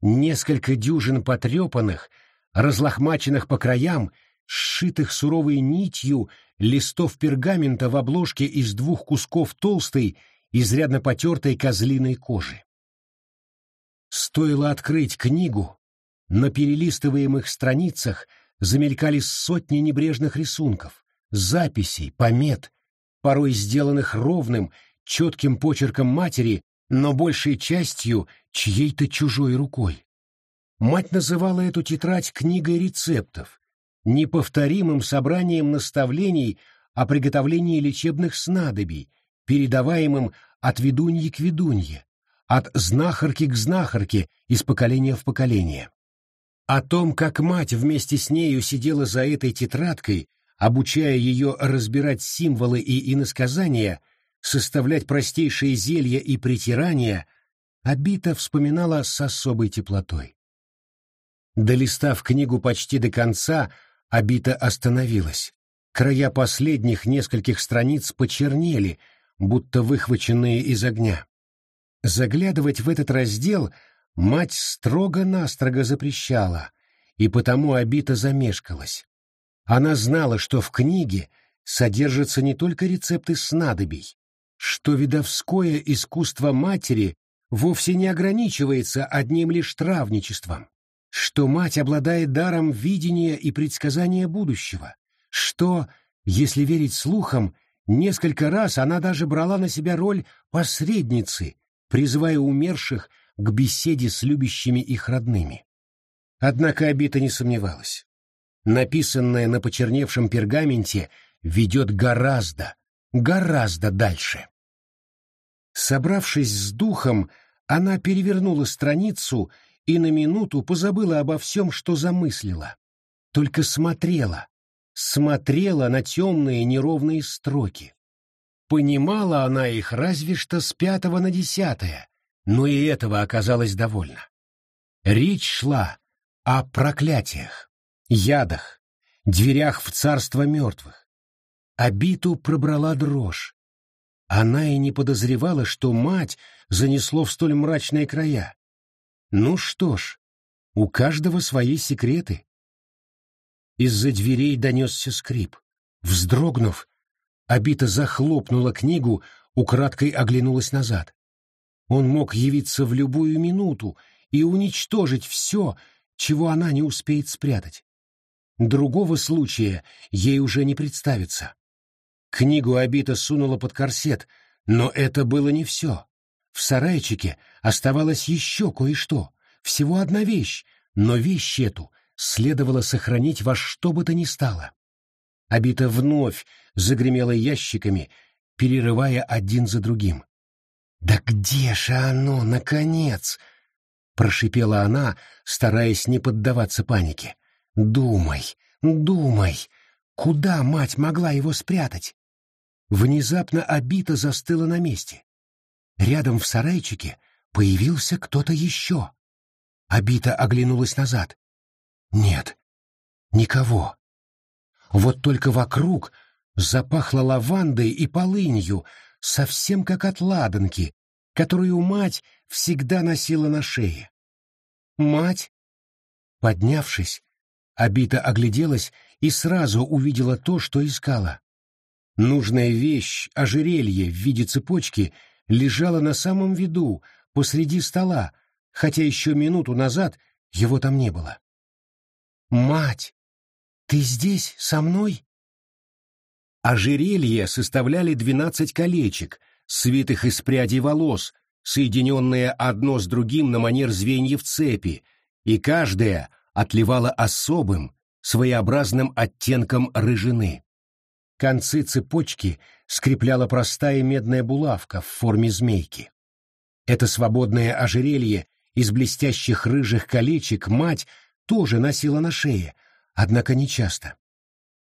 Несколько дюжин потрепанных, разлохмаченных по краям, сшитых суровой нитью листов пергамента в обложке из двух кусков толстой, изрядно потертой козлиной кожи. Стоило открыть книгу, на перелистываемых страницах замелькали сотни небрежных рисунков, записей, помет, порой сделанных ровным, четким почерком матери, но большей частью чьей-то чужой рукой. Мать называла эту тетрадь книгой рецептов, неповторимым собранием наставлений о приготовлении лечебных снадобий, передаваемым от ведуньи к ведунье, от знахарки к знахарке из поколения в поколение. О том, как мать вместе с нею сидела за этой тетрадкой, обучая ее разбирать символы и иносказания, составлять простейшие зелья и притирания, Абита вспоминала с особой теплотой. Долистав книгу почти до конца, Абита остановилась. Края последних нескольких страниц почернели, будто выхваченные из огня. Заглядывать в этот раздел мать строго-настрого запрещала, и потому Абита замешкалась. Она знала, что в книге содержатся не только рецепты снадобий, что видовское искусство матери вовсе не ограничивается одним лишь травничеством, что мать обладает даром видения и предсказания будущего, что, если верить слухам, несколько раз она даже брала на себя роль посредницы, призывая умерших к беседе с любящими их родными. Однако Абита не сомневалась. Написанное на почерневшем пергаменте ведет гораздо, гораздо дальше. Собравшись с духом, она перевернула страницу и на минуту позабыла обо всем, что замыслила. Только смотрела, смотрела на темные неровные строки. Понимала она их разве что с пятого на десятое, но и этого оказалось довольно. Речь шла о проклятиях, ядах, дверях в царство мертвых. Обиту пробрала дрожь. Она и не подозревала, что мать занесло в столь мрачные края. Ну что ж, у каждого свои секреты. Из-за дверей донесся скрип. Вздрогнув, Абита захлопнула книгу, украдкой оглянулась назад. Он мог явиться в любую минуту и уничтожить все, чего она не успеет спрятать. Другого случая ей уже не представится. Книгу Абита сунула под корсет, но это было не все. В сарайчике оставалось еще кое-что, всего одна вещь, но вещь эту следовало сохранить во что бы то ни стало. Обита вновь загремела ящиками, перерывая один за другим. «Да где же оно, наконец?» — прошипела она, стараясь не поддаваться панике. «Думай, думай, куда мать могла его спрятать?» Внезапно Обита застыла на месте. Рядом в сарайчике появился кто-то еще. Обита оглянулась назад. Нет, никого. Вот только вокруг запахло лавандой и полынью, совсем как от ладанки, которую мать всегда носила на шее. Мать, поднявшись, Обита огляделась и сразу увидела то, что искала. Нужная вещь, ожерелье в виде цепочки, лежала на самом виду, посреди стола, хотя еще минуту назад его там не было. «Мать, ты здесь, со мной?» Ожерелье составляли двенадцать колечек, свитых из прядей волос, соединенные одно с другим на манер звеньев цепи, и каждая отливала особым, своеобразным оттенком рыжины. Концы цепочки скрепляла простая медная булавка в форме змейки. Это свободное ожерелье из блестящих рыжих колечек мать тоже носила на шее, однако не часто.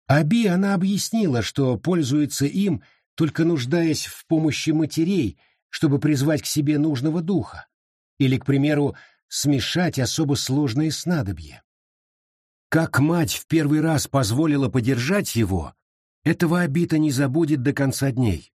Аби она объяснила, что пользуется им, только нуждаясь в помощи матерей, чтобы призвать к себе нужного духа, или, к примеру, смешать особо сложные снадобья. Как мать в первый раз позволила подержать его, этого Абита не забудет до конца дней.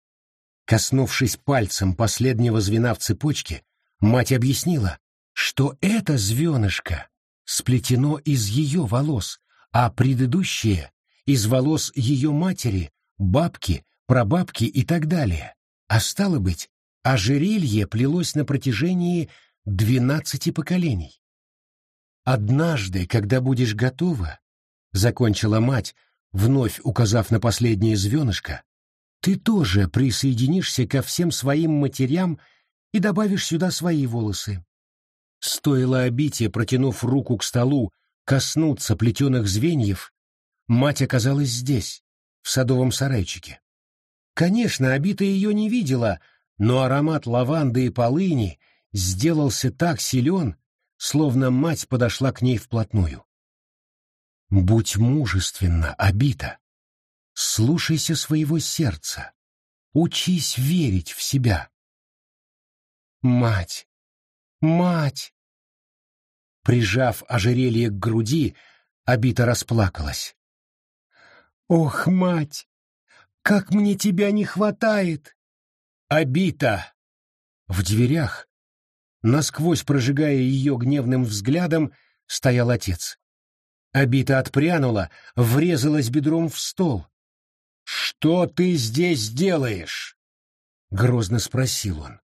Коснувшись пальцем последнего звена в цепочке, мать объяснила, что это звенышко сплетено из ее волос, а предыдущее — из волос ее матери, бабки, прабабки и так далее. А стало быть, ожерелье плелось на протяжении двенадцати поколений. «Однажды, когда будешь готова», — закончила мать, вновь указав на последнее звенышко, «ты тоже присоединишься ко всем своим матерям и добавишь сюда свои волосы. Стоило обите, протянув руку к столу, коснуться плетеных звеньев, мать оказалась здесь, в садовом сарайчике. Конечно, Обита ее не видела, но аромат лаванды и полыни сделался так силен, словно мать подошла к ней вплотную. «Будь мужественна, Обита. Слушайся своего сердца. Учись верить в себя. Мать! Мать! Прижав ожерелье к груди, Абита расплакалась. «Ох, мать! Как мне тебя не хватает!» «Абита!» В дверях, насквозь прожигая ее гневным взглядом, стоял отец. Абита отпрянула, врезалась бедром в стол. «Что ты здесь делаешь?» — грозно спросил он.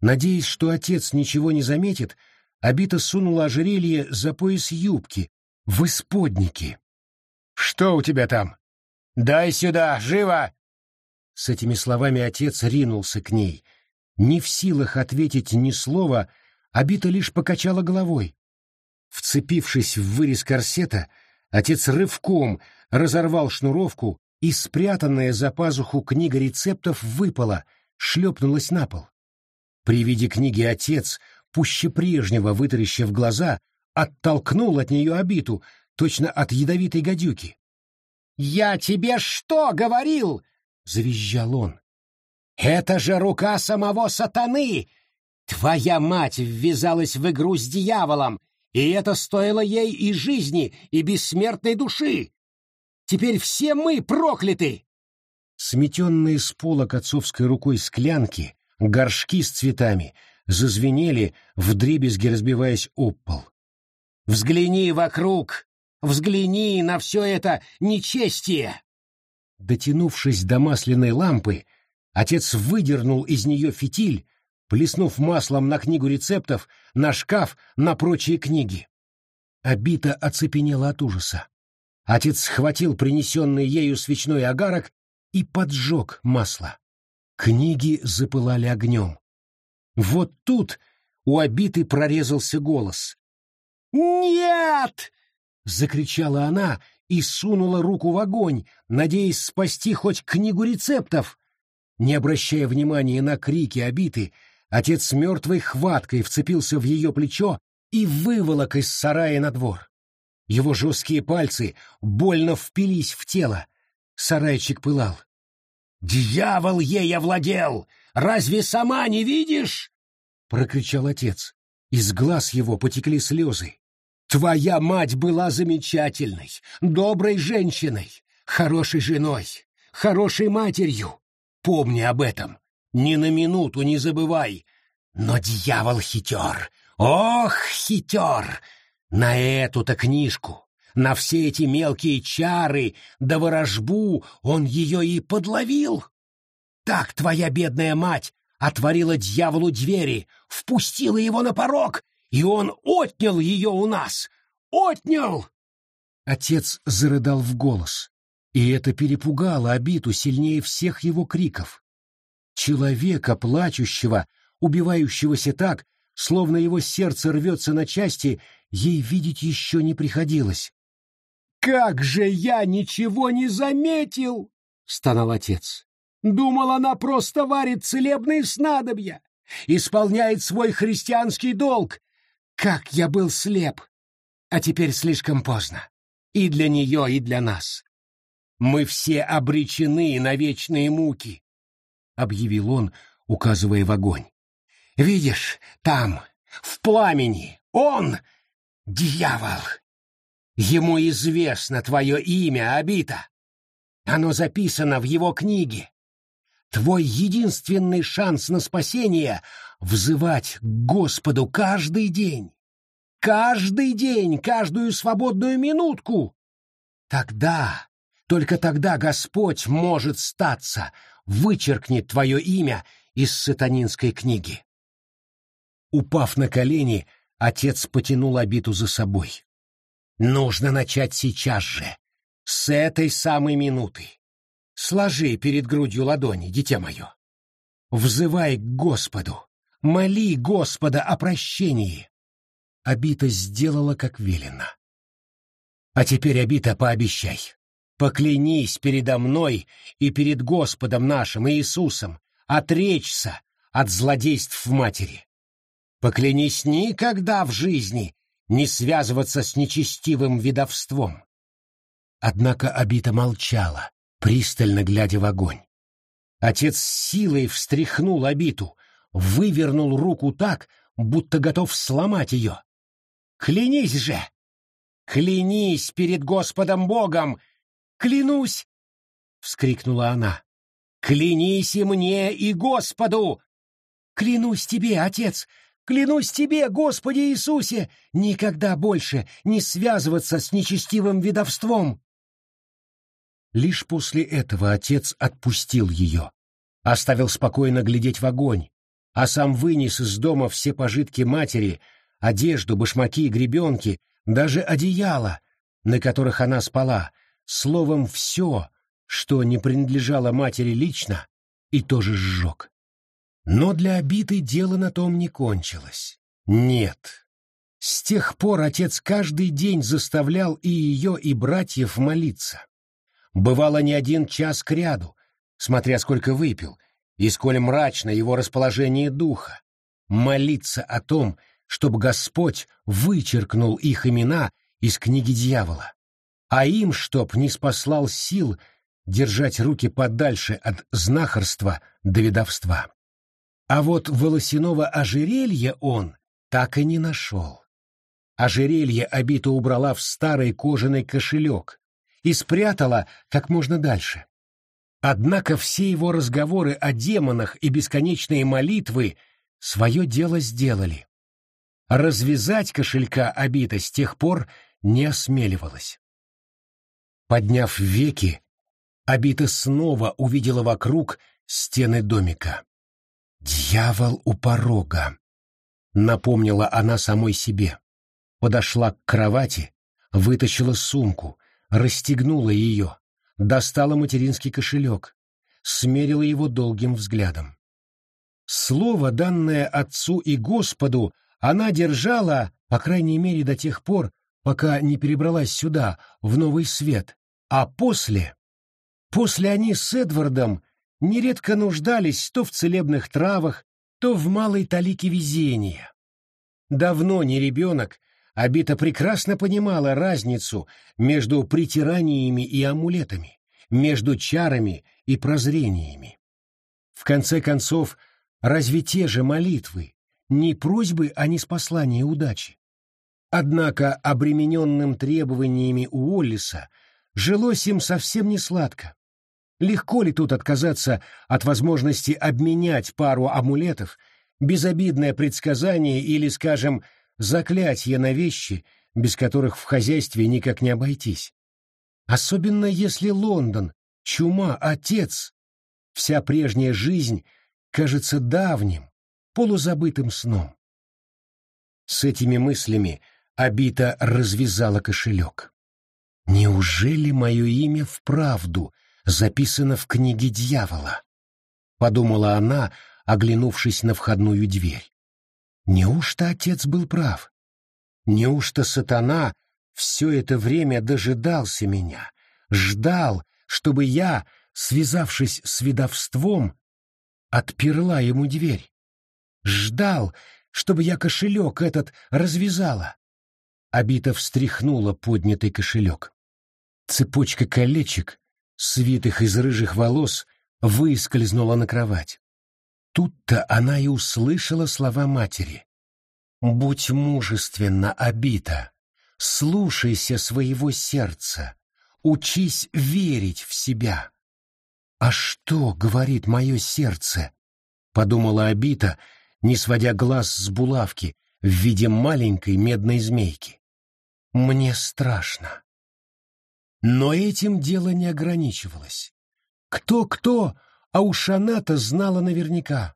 Надеясь, что отец ничего не заметит, Абита сунула ожерелье за пояс юбки, в исподнике. «Что у тебя там? Дай сюда, живо!» С этими словами отец ринулся к ней. Не в силах ответить ни слова, Абита лишь покачала головой. Вцепившись в вырез корсета, отец рывком разорвал шнуровку, и спрятанная за пазуху книга рецептов выпала, шлепнулась на пол. При виде книги отец, пуще прежнего вытаращив глаза, оттолкнул от нее обиту, точно от ядовитой гадюки. «Я тебе что говорил?» — завизжал он. «Это же рука самого сатаны! Твоя мать ввязалась в игру с дьяволом, и это стоило ей и жизни, и бессмертной души! Теперь все мы прокляты!» Сметенные с полок отцовской рукой склянки, горшки с цветами зазвенели, вдребезги разбиваясь об пол. Взгляни вокруг, взгляни на все это нечестие!» Дотянувшись до масляной лампы, отец выдернул из нее фитиль, плеснув маслом на книгу рецептов, на шкаф, на прочие книги. Обита оцепенела от ужаса. Отец схватил принесенный ею свечной агарок и поджег масло. Книги запылали огнем. Вот тут у обиты прорезался голос. «Нет!» — закричала она и сунула руку в огонь, надеясь спасти хоть книгу рецептов. Не обращая внимания на крики обиты, отец мертвой хваткой вцепился в ее плечо и выволок из сарая на двор. Его жесткие пальцы больно впились в тело. Сарайчик пылал. «Дьявол ей овладел! Разве сама не видишь?» — прокричал отец. Из глаз его потекли слезы. Твоя мать была замечательной, доброй женщиной, хорошей женой, хорошей матерью. Помни об этом. Ни на минуту не забывай. Но дьявол хитер. Ох, хитер! На эту-то книжку, на все эти мелкие чары да ворожбу он ее и подловил. Так твоя бедная мать отворила дьяволу двери, впустила его на порог и он отнял ее у нас! Отнял!» Отец зарыдал в голос, и это перепугало обиту сильнее всех его криков. Человека, плачущего, убивающегося так, словно его сердце рвется на части, ей видеть еще не приходилось. «Как же я ничего не заметил!» — стонал отец. «Думал, она просто варит целебные снадобья, исполняет свой христианский долг, как я был слеп! А теперь слишком поздно. И для нее, и для нас. Мы все обречены на вечные муки, — объявил он, указывая в огонь. Видишь, там, в пламени, он — дьявол. Ему известно твое имя, Абита. Оно записано в его книге. Твой единственный шанс на спасение — взывать к Господу каждый день. Каждый день, каждую свободную минутку. Тогда, только тогда Господь может статься, вычеркнет твое имя из сатанинской книги. Упав на колени, отец потянул обиту за собой. Нужно начать сейчас же, с этой самой минуты. Сложи перед грудью ладони, дитя мое. Взывай к Господу, моли Господа о прощении. Абита сделала, как велено. А теперь, Абита, пообещай. Поклянись передо мной и перед Господом нашим Иисусом отречься от злодейств матери. Поклянись никогда в жизни не связываться с нечестивым видовством. Однако Абита молчала, пристально глядя в огонь. Отец силой встряхнул обиту, вывернул руку так, будто готов сломать ее. «Клянись же! Клянись перед Господом Богом! Клянусь!» — вскрикнула она. «Клянись и мне, и Господу! Клянусь тебе, Отец! Клянусь тебе, Господи Иисусе, никогда больше не связываться с нечестивым видовством!» Лишь после этого отец отпустил ее, оставил спокойно глядеть в огонь, а сам вынес из дома все пожитки матери, одежду, башмаки, гребенки, даже одеяло, на которых она спала, словом, все, что не принадлежало матери лично, и тоже сжег. Но для обиты дело на том не кончилось. Нет. С тех пор отец каждый день заставлял и ее, и братьев молиться. Бывало не один час кряду, смотря сколько выпил, и сколь мрачно его расположение духа, молиться о том, чтобы Господь вычеркнул их имена из книги дьявола, а им, чтоб не спаслал сил держать руки подальше от знахарства до ведовства. А вот волосяного ожерелья он так и не нашел. Ожерелье обито убрала в старый кожаный кошелек и спрятала как можно дальше. Однако все его разговоры о демонах и бесконечные молитвы свое дело сделали. Развязать кошелька обита с тех пор не осмеливалась. Подняв веки, Обита снова увидела вокруг стены домика. «Дьявол у порога!» — напомнила она самой себе. Подошла к кровати, вытащила сумку, расстегнула ее, достала материнский кошелек, смерила его долгим взглядом. Слово, данное отцу и Господу, она держала, по крайней мере, до тех пор, пока не перебралась сюда, в новый свет, а после... После они с Эдвардом нередко нуждались то в целебных травах, то в малой талике везения. Давно не ребенок, Абита прекрасно понимала разницу между притираниями и амулетами, между чарами и прозрениями. В конце концов, разве те же молитвы, не просьбы, а не спаслание удачи? Однако обремененным требованиями Уоллиса жилось им совсем не сладко. Легко ли тут отказаться от возможности обменять пару амулетов, безобидное предсказание или, скажем, заклятие на вещи, без которых в хозяйстве никак не обойтись? Особенно если Лондон, чума, отец, вся прежняя жизнь кажется давним, полузабытым сном. С этими мыслями Абита развязала кошелек. Неужели мое имя вправду записано в книге дьявола, подумала она, оглянувшись на входную дверь. Неужто отец был прав? Неужто сатана все это время дожидался меня, ждал, чтобы я, связавшись с ведовством, отперла ему дверь? Ждал, чтобы я кошелек этот развязала? Абита встряхнула поднятый кошелек. Цепочка колечек свитых из рыжих волос, выскользнула на кровать. Тут-то она и услышала слова матери. «Будь мужественно обита, слушайся своего сердца, учись верить в себя». «А что говорит мое сердце?» — подумала обита, не сводя глаз с булавки в виде маленькой медной змейки. «Мне страшно. Но этим дело не ограничивалось. Кто-кто, а уж она-то знала наверняка.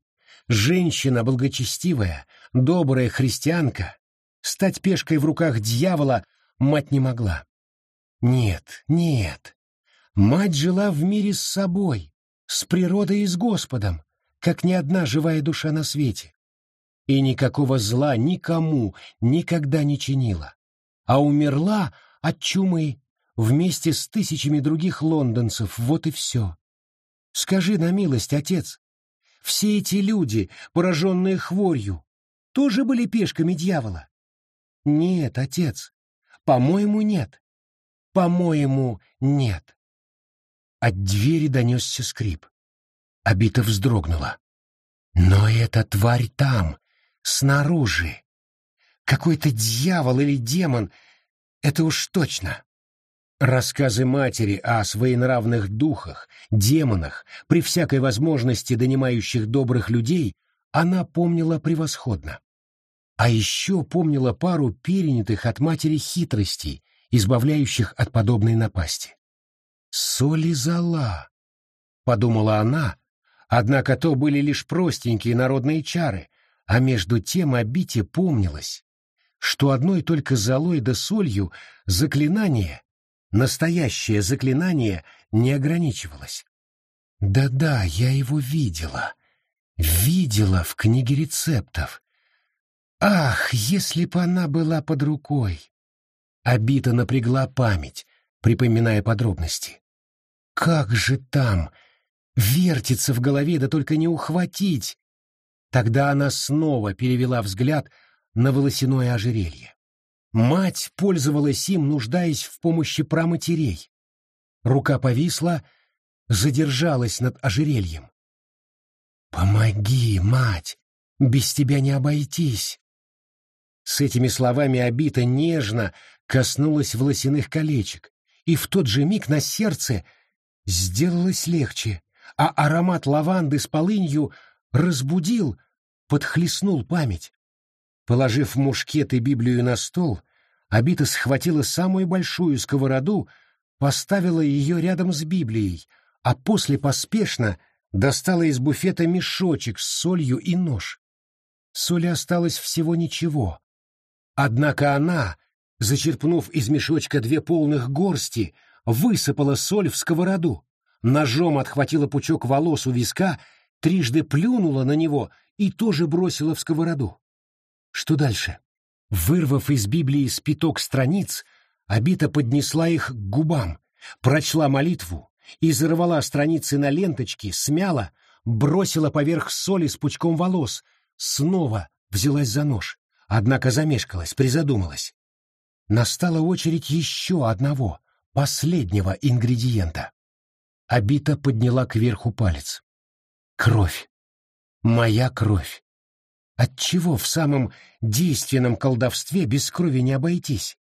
Женщина благочестивая, добрая христианка, стать пешкой в руках дьявола мать не могла. Нет, нет. Мать жила в мире с собой, с природой и с Господом, как ни одна живая душа на свете. И никакого зла никому никогда не чинила, а умерла от чумы вместе с тысячами других лондонцев, вот и все. Скажи на милость, отец, все эти люди, пораженные хворью, тоже были пешками дьявола? Нет, отец, по-моему, нет. По-моему, нет. от двери донесся скрип. Обита вздрогнула. Но эта тварь там, снаружи. Какой-то дьявол или демон, это уж точно. Рассказы матери о своенравных духах, демонах, при всякой возможности донимающих добрых людей, она помнила превосходно. А еще помнила пару перенятых от матери хитростей, избавляющих от подобной напасти. «Соли зола», — подумала она, однако то были лишь простенькие народные чары, а между тем обите помнилось, что одной только золой да солью заклинание, настоящее заклинание, не ограничивалось. Да-да, я его видела. Видела в книге рецептов. Ах, если б она была под рукой! Обита напрягла память, припоминая подробности. Как же там? Вертится в голове, да только не ухватить. Тогда она снова перевела взгляд на волосяное ожерелье. Мать пользовалась им, нуждаясь в помощи праматерей. Рука повисла, задержалась над ожерельем. «Помоги, мать! Без тебя не обойтись!» С этими словами Обита нежно коснулась волосяных колечек, и в тот же миг на сердце сделалось легче, а аромат лаванды с полынью разбудил, подхлестнул память. Положив мушкет и Библию на стол, Абита схватила самую большую сковороду, поставила ее рядом с Библией, а после поспешно достала из буфета мешочек с солью и нож. Соли осталось всего ничего. Однако она, зачерпнув из мешочка две полных горсти, высыпала соль в сковороду, ножом отхватила пучок волос у виска, трижды плюнула на него и тоже бросила в сковороду. Что дальше? Вырвав из Библии спиток страниц, Абита поднесла их к губам, прочла молитву, изорвала страницы на ленточки, смяла, бросила поверх соли с пучком волос, снова взялась за нож, однако замешкалась, призадумалась. Настала очередь еще одного, последнего ингредиента. Абита подняла кверху палец. Кровь. Моя кровь. Отчего в самом действенном колдовстве без крови не обойтись?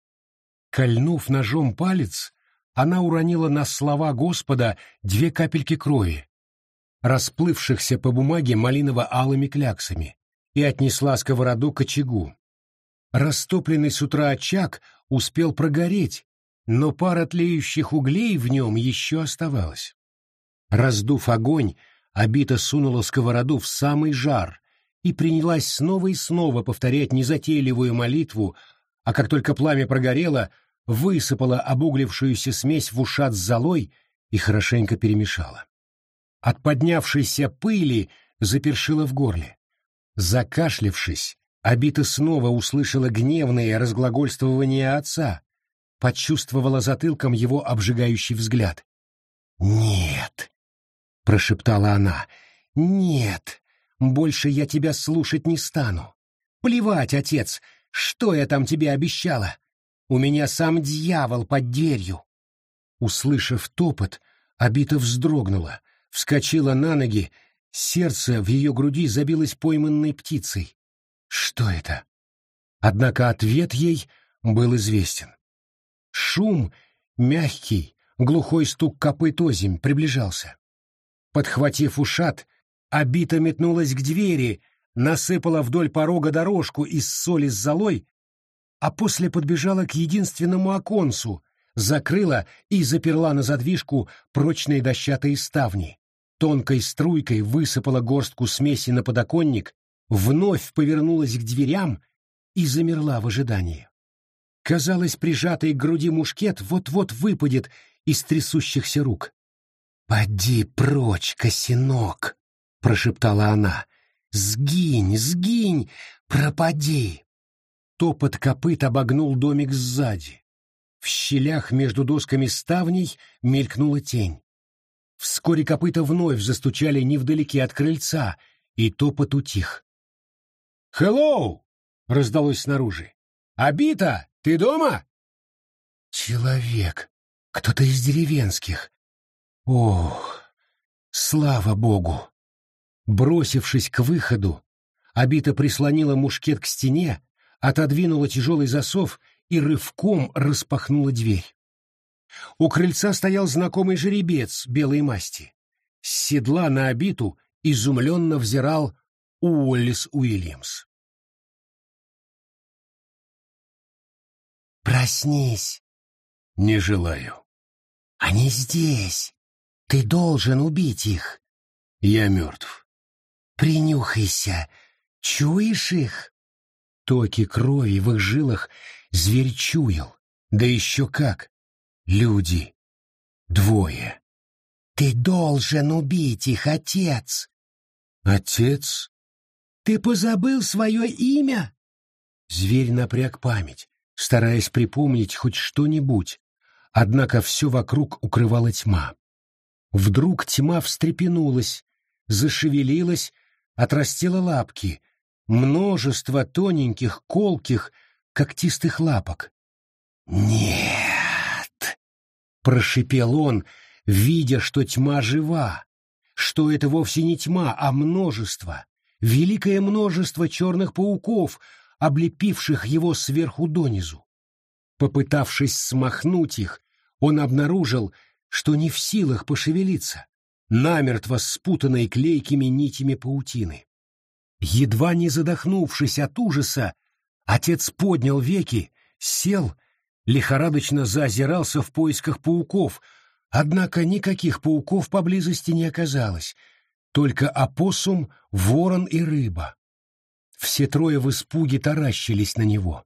Кольнув ножом палец, она уронила на слова Господа две капельки крови, расплывшихся по бумаге малиново-алыми кляксами, и отнесла сковороду к очагу. Растопленный с утра очаг успел прогореть, но пара тлеющих углей в нем еще оставалась. Раздув огонь, Абита сунула сковороду в самый жар и принялась снова и снова повторять незатейливую молитву, а как только пламя прогорело, высыпала обуглившуюся смесь в ушат с золой и хорошенько перемешала. От поднявшейся пыли запершила в горле. Закашлившись, Абита снова услышала гневное разглагольствование отца, почувствовала затылком его обжигающий взгляд. «Нет!» — прошептала она. «Нет! Больше я тебя слушать не стану. Плевать, отец, что я там тебе обещала. У меня сам дьявол под дверью. Услышав топот, Абита вздрогнула, вскочила на ноги, сердце в ее груди забилось пойманной птицей. Что это? Однако ответ ей был известен. Шум, мягкий, глухой стук копыт озимь приближался. Подхватив ушат, Обита метнулась к двери, насыпала вдоль порога дорожку из соли с золой, а после подбежала к единственному оконцу, закрыла и заперла на задвижку прочные дощатые ставни. Тонкой струйкой высыпала горстку смеси на подоконник, вновь повернулась к дверям и замерла в ожидании. Казалось, прижатый к груди мушкет вот-вот выпадет из трясущихся рук. «Поди прочь, косинок!» — прошептала она. «Сгинь, сгинь, пропади!» Топот копыт обогнул домик сзади. В щелях между досками ставней мелькнула тень. Вскоре копыта вновь застучали невдалеке от крыльца, и топот утих. «Хеллоу!» — раздалось снаружи. «Абита, ты дома?» «Человек, кто-то из деревенских. Ох, слава богу! Бросившись к выходу, Абита прислонила мушкет к стене, отодвинула тяжелый засов и рывком распахнула дверь. У крыльца стоял знакомый жеребец белой масти. С седла на обиту изумленно взирал Уоллес Уильямс. «Проснись!» «Не желаю». «Они здесь. Ты должен убить их». «Я мертв». «Принюхайся. Чуешь их?» Токи крови в их жилах зверь чуял. Да еще как. Люди. Двое. «Ты должен убить их, отец!» «Отец?» «Ты позабыл свое имя?» Зверь напряг память, стараясь припомнить хоть что-нибудь, однако все вокруг укрывала тьма. Вдруг тьма встрепенулась, зашевелилась, отрастила лапки, множество тоненьких, колких, когтистых лапок. «Нет!» — прошипел он, видя, что тьма жива, что это вовсе не тьма, а множество, великое множество черных пауков, облепивших его сверху донизу. Попытавшись смахнуть их, он обнаружил, что не в силах пошевелиться, намертво спутанной клейкими нитями паутины. Едва не задохнувшись от ужаса, отец поднял веки, сел, лихорадочно заозирался в поисках пауков, однако никаких пауков поблизости не оказалось, только опоссум, ворон и рыба. Все трое в испуге таращились на него.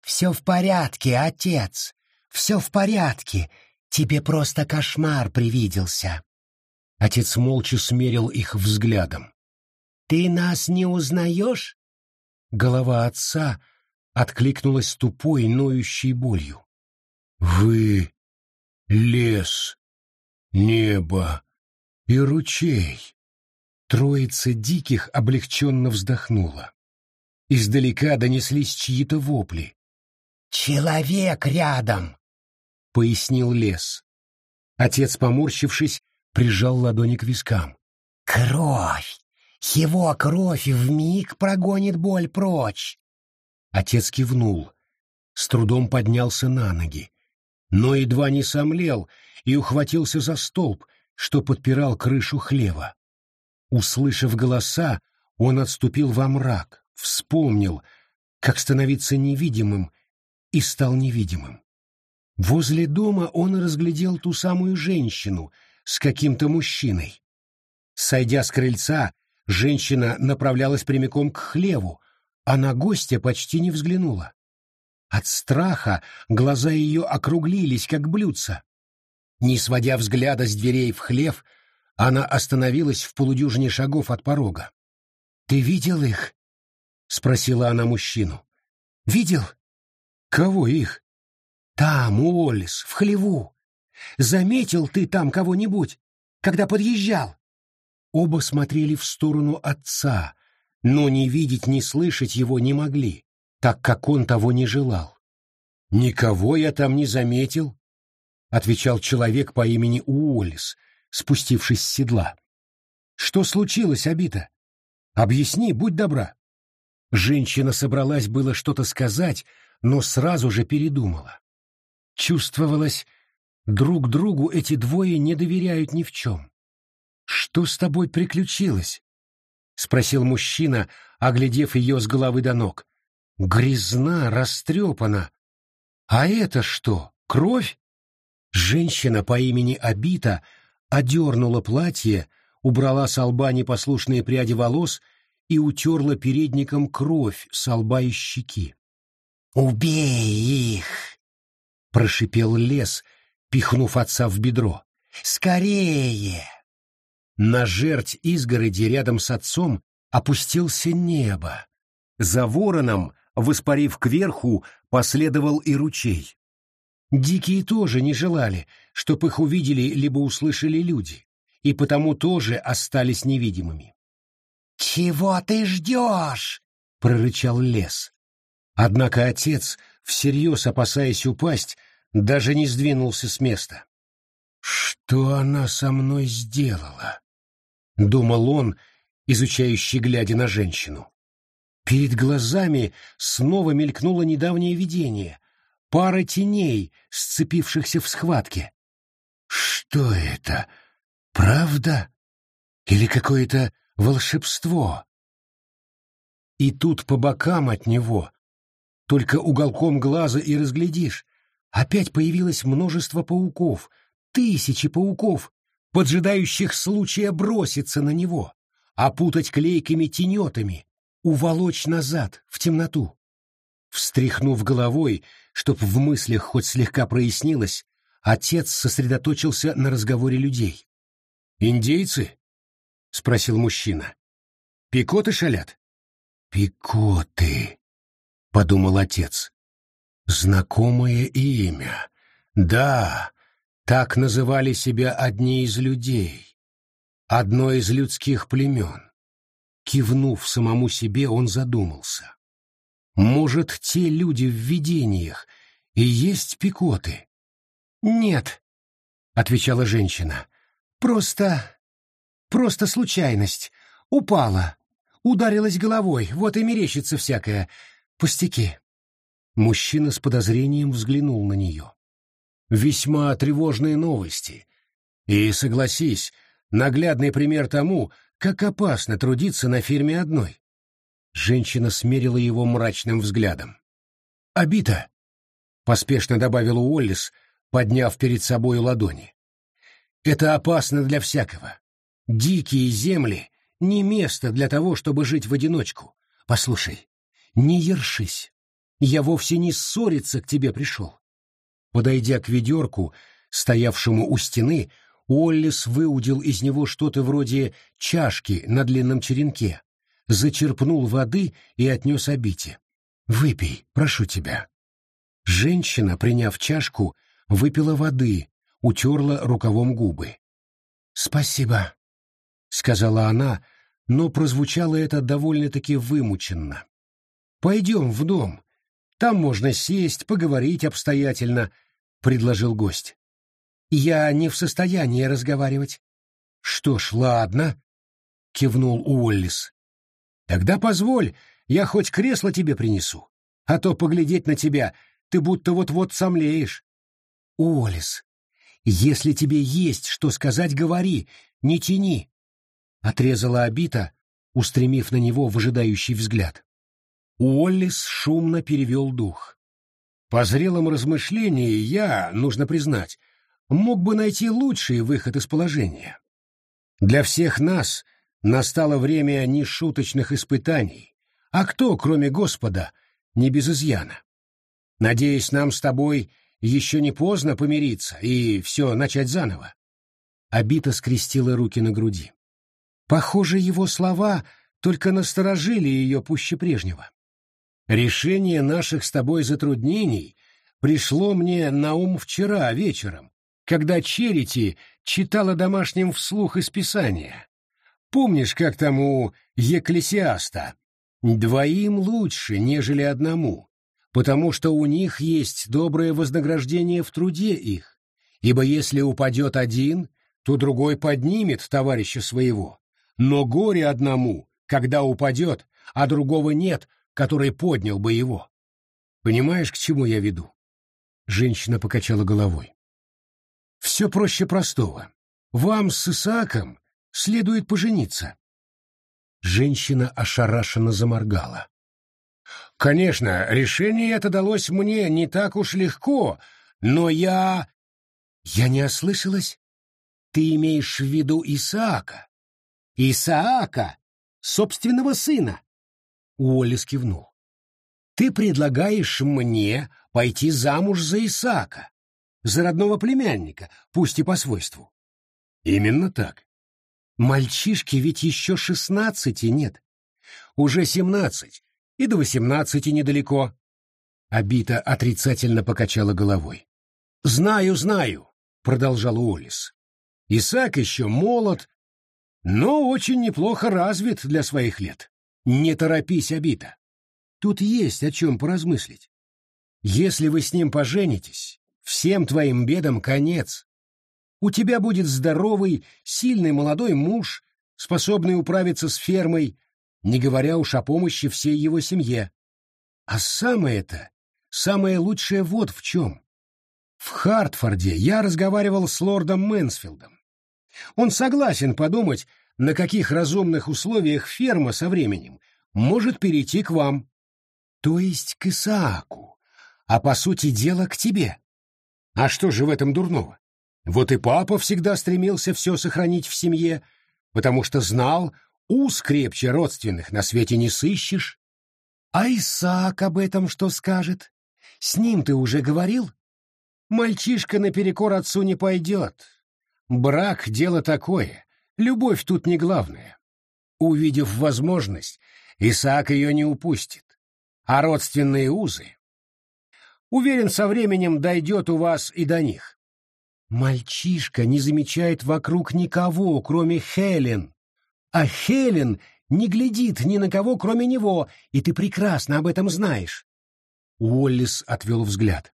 «Все в порядке, отец, все в порядке, тебе просто кошмар привиделся». Отец молча смерил их взглядом. «Ты нас не узнаешь?» Голова отца откликнулась тупой, ноющей болью. «Вы — лес, небо и ручей». Троица диких облегченно вздохнула. Издалека донеслись чьи-то вопли. «Человек рядом!» — пояснил лес. Отец, поморщившись, прижал ладони к вискам. «Кровь! Его кровь вмиг прогонит боль прочь!» Отец кивнул, с трудом поднялся на ноги, но едва не сомлел и ухватился за столб, что подпирал крышу хлева. Услышав голоса, он отступил во мрак, вспомнил, как становиться невидимым, и стал невидимым. Возле дома он разглядел ту самую женщину с каким-то мужчиной. Сойдя с крыльца, женщина направлялась прямиком к хлеву, а на гостя почти не взглянула. От страха глаза ее округлились, как блюдца. Не сводя взгляда с дверей в хлев, она остановилась в полудюжине шагов от порога. «Ты видел их?» — спросила она мужчину. «Видел?» «Кого их?» «Там, у Олис, в хлеву. Заметил ты там кого-нибудь, когда подъезжал?» Оба смотрели в сторону отца, но ни видеть, ни слышать его не могли, так как он того не желал. «Никого я там не заметил», — отвечал человек по имени Уоллес, спустившись с седла. «Что случилось, Абита? Объясни, будь добра». Женщина собралась было что-то сказать, но сразу же передумала. Чувствовалось, друг другу эти двое не доверяют ни в чем. «Что с тобой приключилось?» — спросил мужчина, оглядев ее с головы до ног. «Грязна, растрепана. А это что, кровь?» Женщина по имени Абита одернула платье, убрала с лба непослушные пряди волос и утерла передником кровь с лба и щеки. «Убей их!» — прошипел лес, пихнув отца в бедро. «Скорее!» На жерть изгороди рядом с отцом опустился небо. За вороном, воспарив кверху, последовал и ручей. Дикие тоже не желали, чтоб их увидели либо услышали люди, и потому тоже остались невидимыми. «Чего ты ждешь?» — прорычал лес. Однако отец, всерьез опасаясь упасть, даже не сдвинулся с места. Что она со мной сделала? Думал он, изучающий, глядя на женщину. Перед глазами снова мелькнуло недавнее видение. Пара теней, сцепившихся в схватке. Что это? Правда? Или какое-то волшебство? И тут по бокам от него, только уголком глаза и разглядишь, опять появилось множество пауков, тысячи пауков, поджидающих случая броситься на него, опутать клейкими тенетами, уволочь назад, в темноту. Встряхнув головой, чтоб в мыслях хоть слегка прояснилось, отец сосредоточился на разговоре людей. «Индейцы?» — спросил мужчина. «Пикоты шалят?» «Пикоты», — подумал отец. «Знакомое имя. Да, так называли себя одни из людей. Одно из людских племен. Кивнув самому себе, он задумался. Может, те люди в видениях и есть пикоты? Нет, отвечала женщина. Просто... просто случайность. Упала. Ударилась головой, вот и мерещится всякое. Пустяки. Мужчина с подозрением взглянул на нее. Весьма тревожные новости. И, согласись, наглядный пример тому, как опасно трудиться на фирме одной. Женщина смерила его мрачным взглядом. «Обита!» — поспешно добавила Уоллес, подняв перед собой ладони. «Это опасно для всякого. Дикие земли — не место для того, чтобы жить в одиночку. Послушай, не ершись. Я вовсе не ссориться к тебе пришел». Подойдя к ведерку, стоявшему у стены, Уоллес выудил из него что-то вроде чашки на длинном черенке, зачерпнул воды и отнес обите. «Выпей, прошу тебя». Женщина, приняв чашку, выпила воды, утерла рукавом губы. «Спасибо», — сказала она, но прозвучало это довольно-таки вымученно. «Пойдем в дом. Там можно сесть, поговорить обстоятельно», — предложил гость. Я не в состоянии разговаривать. Что ж, ладно, кивнул Уоллис. Тогда позволь, я хоть кресло тебе принесу, а то поглядеть на тебя ты будто вот-вот сомлеешь. Уоллис, если тебе есть что сказать, говори, не тяни, отрезала Абита, устремив на него выжидающий взгляд. Уоллис шумно перевел дух. По зрелом размышлении я, нужно признать, мог бы найти лучший выход из положения. Для всех нас настало время нешуточных испытаний, а кто, кроме Господа, не без изъяна? Надеюсь, нам с тобой еще не поздно помириться и все начать заново. Абита скрестила руки на груди. Похоже, его слова только насторожили ее пуще прежнего. Решение наших с тобой затруднений пришло мне на ум вчера вечером, когда Черити читала домашним вслух из Писания. Помнишь, как там у Екклесиаста? Двоим лучше, нежели одному, потому что у них есть доброе вознаграждение в труде их, ибо если упадет один, то другой поднимет товарища своего. Но горе одному, когда упадет, а другого нет, который поднял бы его. Понимаешь, к чему я веду? Женщина покачала головой. Все проще простого. Вам с Исааком следует пожениться. Женщина ошарашенно заморгала. Конечно, решение это далось мне не так уж легко, но я... Я не ослышалась? Ты имеешь в виду Исаака? Исаака, собственного сына? Уоллес кивнул. Ты предлагаешь мне пойти замуж за Исаака? за родного племянника, пусть и по свойству. Именно так. Мальчишке ведь еще шестнадцати нет. Уже семнадцать, и до восемнадцати недалеко. Абита отрицательно покачала головой. «Знаю, знаю», — продолжал Уоллес. «Исаак еще молод, но очень неплохо развит для своих лет. Не торопись, Абита. Тут есть о чем поразмыслить. Если вы с ним поженитесь, Всем твоим бедам конец. У тебя будет здоровый, сильный молодой муж, способный управиться с фермой, не говоря уж о помощи всей его семье. А самое-то, самое лучшее вот в чем. В Хартфорде я разговаривал с лордом Мэнсфилдом. Он согласен подумать, на каких разумных условиях ферма со временем может перейти к вам. То есть к Исааку, а по сути дела к тебе. А что же в этом дурного? Вот и папа всегда стремился все сохранить в семье, потому что знал, уз крепче родственных на свете не сыщешь. А Исаак об этом что скажет? С ним ты уже говорил? Мальчишка наперекор отцу не пойдет. Брак — дело такое, любовь тут не главное. Увидев возможность, Исаак ее не упустит. А родственные узы? Уверен, со временем дойдет у вас и до них. Мальчишка не замечает вокруг никого, кроме Хелен. А Хелен не глядит ни на кого, кроме него, и ты прекрасно об этом знаешь. Уоллес отвел взгляд.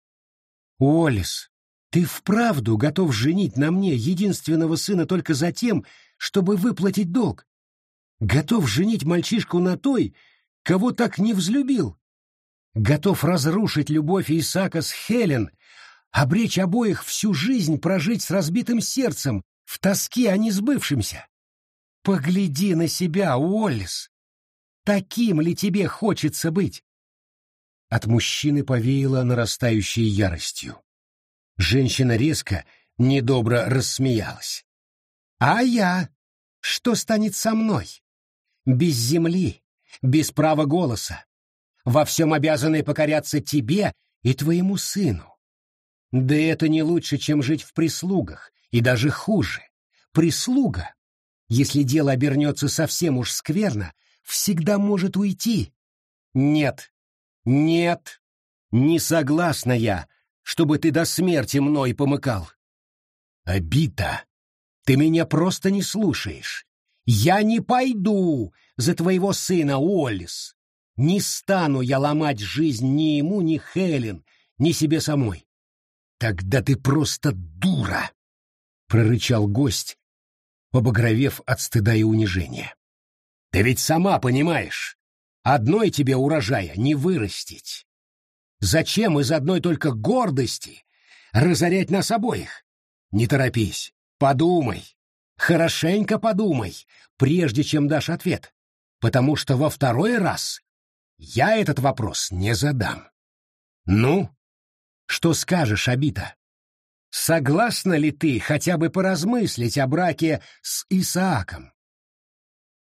Уоллес, ты вправду готов женить на мне единственного сына только за тем, чтобы выплатить долг? Готов женить мальчишку на той, кого так не взлюбил? Готов разрушить любовь Исаака с Хелен, обречь обоих всю жизнь прожить с разбитым сердцем, в тоске о несбывшемся? Погляди на себя, Уоллес! Таким ли тебе хочется быть? От мужчины повеяло нарастающей яростью. Женщина резко, недобро рассмеялась. «А я? Что станет со мной? Без земли, без права голоса, во всем обязанной покоряться тебе и твоему сыну. Да это не лучше, чем жить в прислугах, и даже хуже. Прислуга, если дело обернется совсем уж скверно, всегда может уйти. Нет, нет, не согласна я, чтобы ты до смерти мной помыкал. Обида, ты меня просто не слушаешь. Я не пойду за твоего сына, Уоллес. Не стану я ломать жизнь ни ему, ни Хелен, ни себе самой. Тогда ты просто дура, прорычал гость, побагровев от стыда и унижения. Ты ведь сама понимаешь, одной тебе урожая не вырастить. Зачем из одной только гордости разорять нас обоих? Не торопись, подумай, хорошенько подумай, прежде чем дашь ответ, потому что во второй раз я этот вопрос не задам. Ну, что скажешь, Абита? Согласна ли ты хотя бы поразмыслить о браке с Исааком?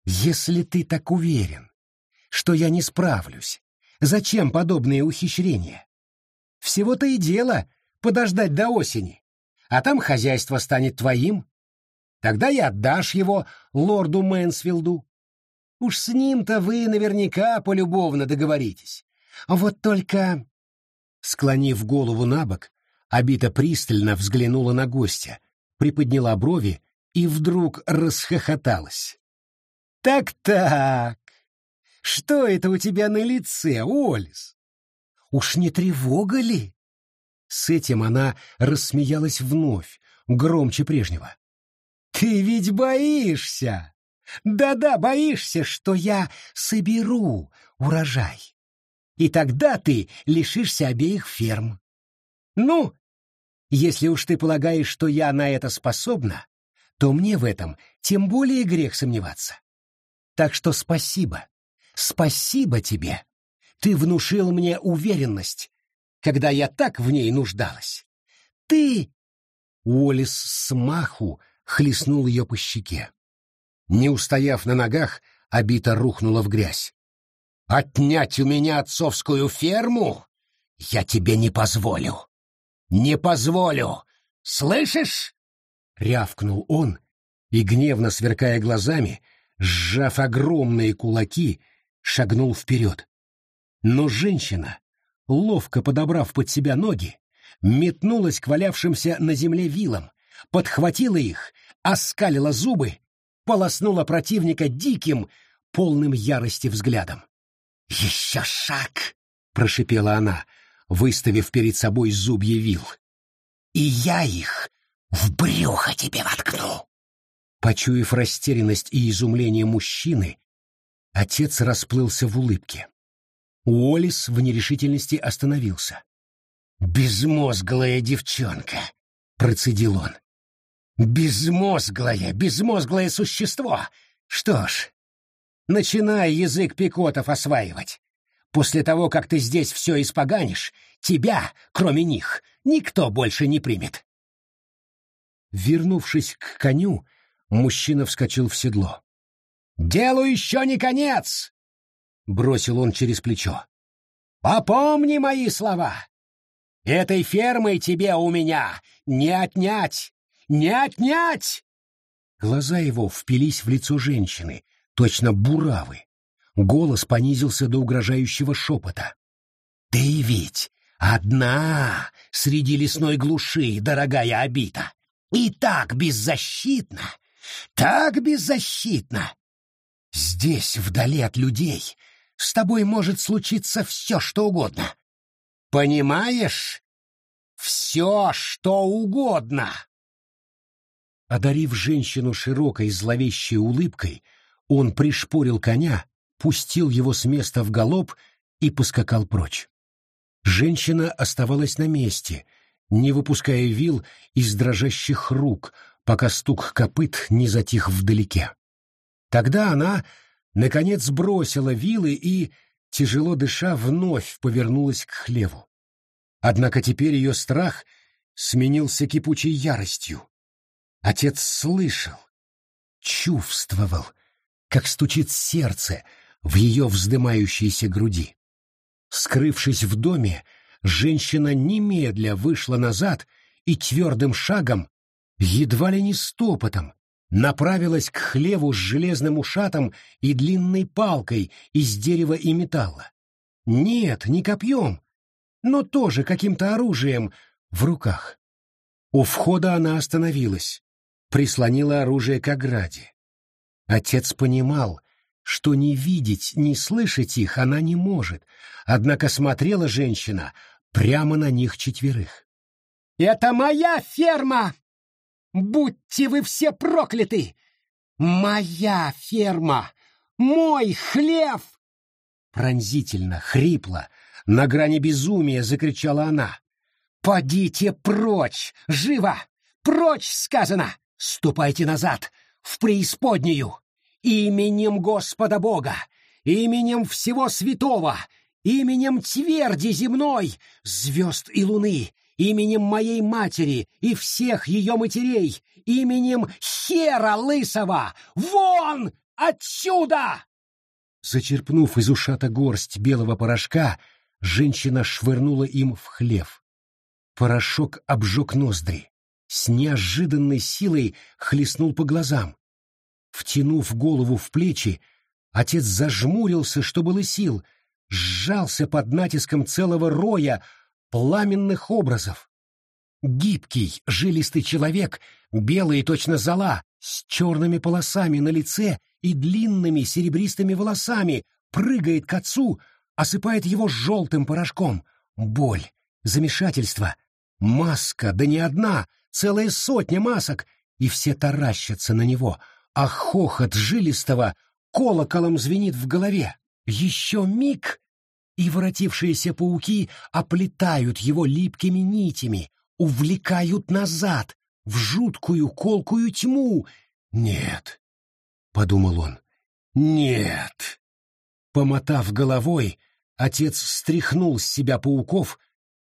Если ты так уверен, что я не справлюсь, зачем подобные ухищрения? Всего-то и дело подождать до осени, а там хозяйство станет твоим. Тогда и отдашь его лорду Мэнсфилду. Уж с ним-то вы наверняка полюбовно договоритесь. Вот только...» Склонив голову на бок, Абита пристально взглянула на гостя, приподняла брови и вдруг расхохоталась. «Так-так, что это у тебя на лице, Олис? Уж не тревога ли?» С этим она рассмеялась вновь, громче прежнего. «Ты ведь боишься! Да-да, боишься, что я соберу урожай, и тогда ты лишишься обеих ферм. Ну, если уж ты полагаешь, что я на это способна, то мне в этом тем более грех сомневаться. Так что спасибо, спасибо тебе. Ты внушил мне уверенность, когда я так в ней нуждалась. Ты... Уоллес смаху хлестнул ее по щеке. Не устояв на ногах, Абита рухнула в грязь. «Отнять у меня отцовскую ферму? Я тебе не позволю. Не позволю! Слышишь?» Рявкнул он и, гневно сверкая глазами, сжав огромные кулаки, шагнул вперед. Но женщина, ловко подобрав под себя ноги, метнулась к валявшимся на земле вилам, подхватила их, оскалила зубы, полоснула противника диким, полным ярости взглядом. «Еще шаг!» — прошипела она, выставив перед собой зубья вил. «И я их В брюхо тебе воткну!» Почуяв растерянность и изумление мужчины, отец расплылся в улыбке. Уоллес в нерешительности остановился. «Безмозглая девчонка!» — процедил он. «Безмозглое, безмозглое существо! Что ж, начинай язык пикотов осваивать. После того, как ты здесь все испоганишь, тебя, кроме них, никто больше не примет». Вернувшись к коню, мужчина вскочил в седло. «Делу еще не конец!» — бросил он через плечо. «Попомни мои слова! Этой фермой тебе у меня не отнять! Не отнять!» Глаза его впились в лицо женщины, точно буравы. Голос понизился до угрожающего шепота. «Ты ведь одна среди лесной глуши, дорогая обита, и так беззащитна, так беззащитна! Здесь, вдали от людей, с тобой может случиться все, что угодно. Понимаешь? Все, что угодно!» Одарив женщину широкой зловещей улыбкой, он пришпорил коня, пустил его с места в галоп и поскакал прочь. Женщина оставалась на месте, не выпуская вил из дрожащих рук, пока стук копыт не затих вдалеке. Тогда она, наконец, бросила вилы и, тяжело дыша, вновь повернулась к хлеву. Однако теперь ее страх сменился кипучей яростью. Отец слышал, чувствовал, как стучит сердце в ее вздымающейся груди. Скрывшись в доме, женщина немедля вышла назад и твердым шагом, едва ли не стопотом, направилась к хлеву с железным ушатом и длинной палкой из дерева и металла. Нет, не копьем, но тоже каким-то оружием в руках. У входа она остановилась прислонила оружие к ограде. Отец понимал, что не видеть, не слышать их она не может, однако смотрела женщина прямо на них четверых. «Это моя ферма! Будьте вы все прокляты! Моя ферма! Мой хлев!» Пронзительно, хрипло, на грани безумия закричала она. «Подите прочь! Живо! Прочь, сказано! Ступайте назад, в преисподнюю, именем Господа Бога, именем всего святого, именем тверди земной, звезд и луны, именем моей матери и всех ее матерей, именем Хера Лысого! Вон отсюда!» Зачерпнув из ушата горсть белого порошка, женщина швырнула им в хлев. Порошок обжег ноздри с неожиданной силой хлестнул по глазам. Втянув голову в плечи, отец зажмурился, что было сил, сжался под натиском целого роя пламенных образов. Гибкий, жилистый человек, белый точно зола, с черными полосами на лице и длинными серебристыми волосами, прыгает к отцу, осыпает его желтым порошком. Боль, замешательство, маска, да не одна, целая сотня масок, и все таращатся на него, а хохот жилистого колоколом звенит в голове. Еще миг, и воротившиеся пауки оплетают его липкими нитями, увлекают назад, в жуткую колкую тьму. «Нет», — подумал он, — «нет». Помотав головой, отец стряхнул с себя пауков,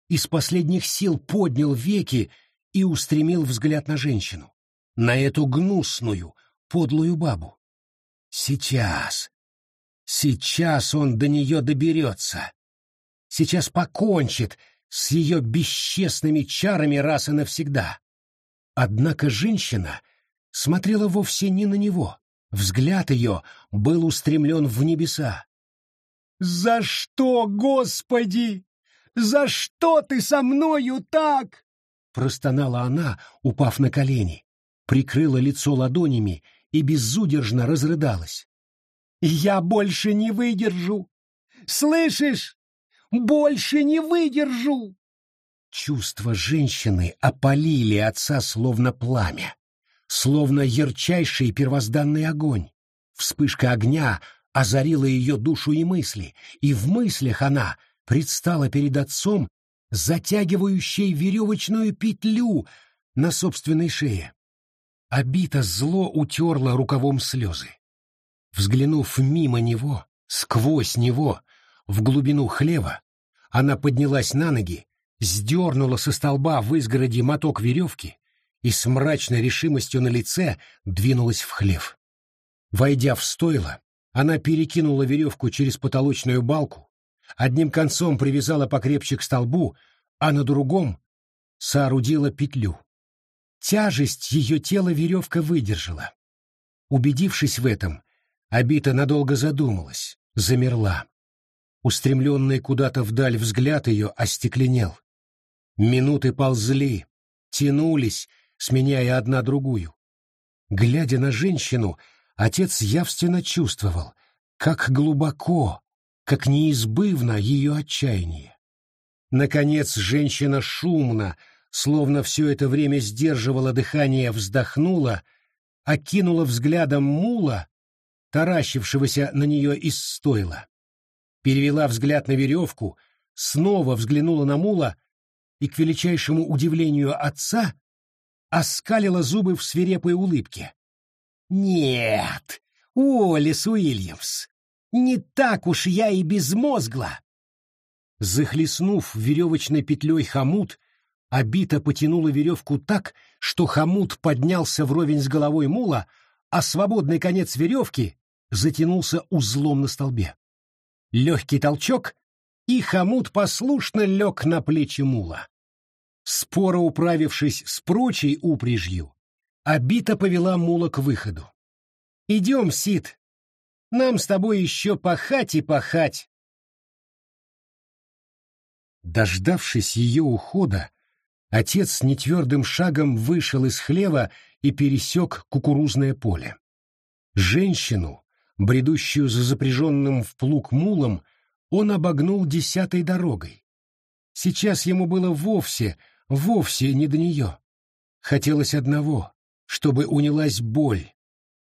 из последних сил поднял веки и устремил взгляд на женщину, на эту гнусную, подлую бабу. Сейчас, сейчас он до нее доберется. Сейчас покончит с ее бесчестными чарами раз и навсегда. Однако женщина смотрела вовсе не на него. Взгляд ее был устремлен в небеса. «За что, Господи? За что ты со мною так?» простонала она, упав на колени, прикрыла лицо ладонями и безудержно разрыдалась. «Я больше не выдержу! Слышишь? Больше не выдержу!» Чувства женщины опалили отца словно пламя, словно ярчайший первозданный огонь. Вспышка огня озарила ее душу и мысли, и в мыслях она предстала перед отцом, затягивающей веревочную петлю на собственной шее. Обита зло утерла рукавом слезы. Взглянув мимо него, сквозь него, в глубину хлева, она поднялась на ноги, сдернула со столба в изгороде моток веревки и с мрачной решимостью на лице двинулась в хлев. Войдя в стойло, она перекинула веревку через потолочную балку, одним концом привязала покрепче к столбу, а на другом соорудила петлю. Тяжесть ее тела веревка выдержала. Убедившись в этом, Абита надолго задумалась, замерла. Устремленный куда-то вдаль взгляд ее остекленел. Минуты ползли, тянулись, сменяя одна другую. Глядя на женщину, отец явственно чувствовал, как глубоко, как неизбывно ее отчаяние. Наконец женщина шумно, словно все это время сдерживала дыхание, вздохнула, окинула взглядом мула, таращившегося на нее из стойла. Перевела взгляд на веревку, снова взглянула на мула и, к величайшему удивлению отца, оскалила зубы в свирепой улыбке. «Нет, Уоллес Уильямс, не так уж я и безмозгла!» Захлестнув веревочной петлей хомут, Абита потянула веревку так, что хомут поднялся вровень с головой мула, а свободный конец веревки затянулся узлом на столбе. Легкий толчок, и хомут послушно лег на плечи мула. Споро управившись с прочей упряжью, Абита повела мула к выходу. «Идем, Сид, нам с тобой еще пахать и пахать». Дождавшись ее ухода, отец нетвердым шагом вышел из хлева и пересек кукурузное поле. Женщину, бредущую за запряженным в плуг мулом, он обогнул десятой дорогой. Сейчас ему было вовсе, вовсе не до нее. Хотелось одного, чтобы унялась боль,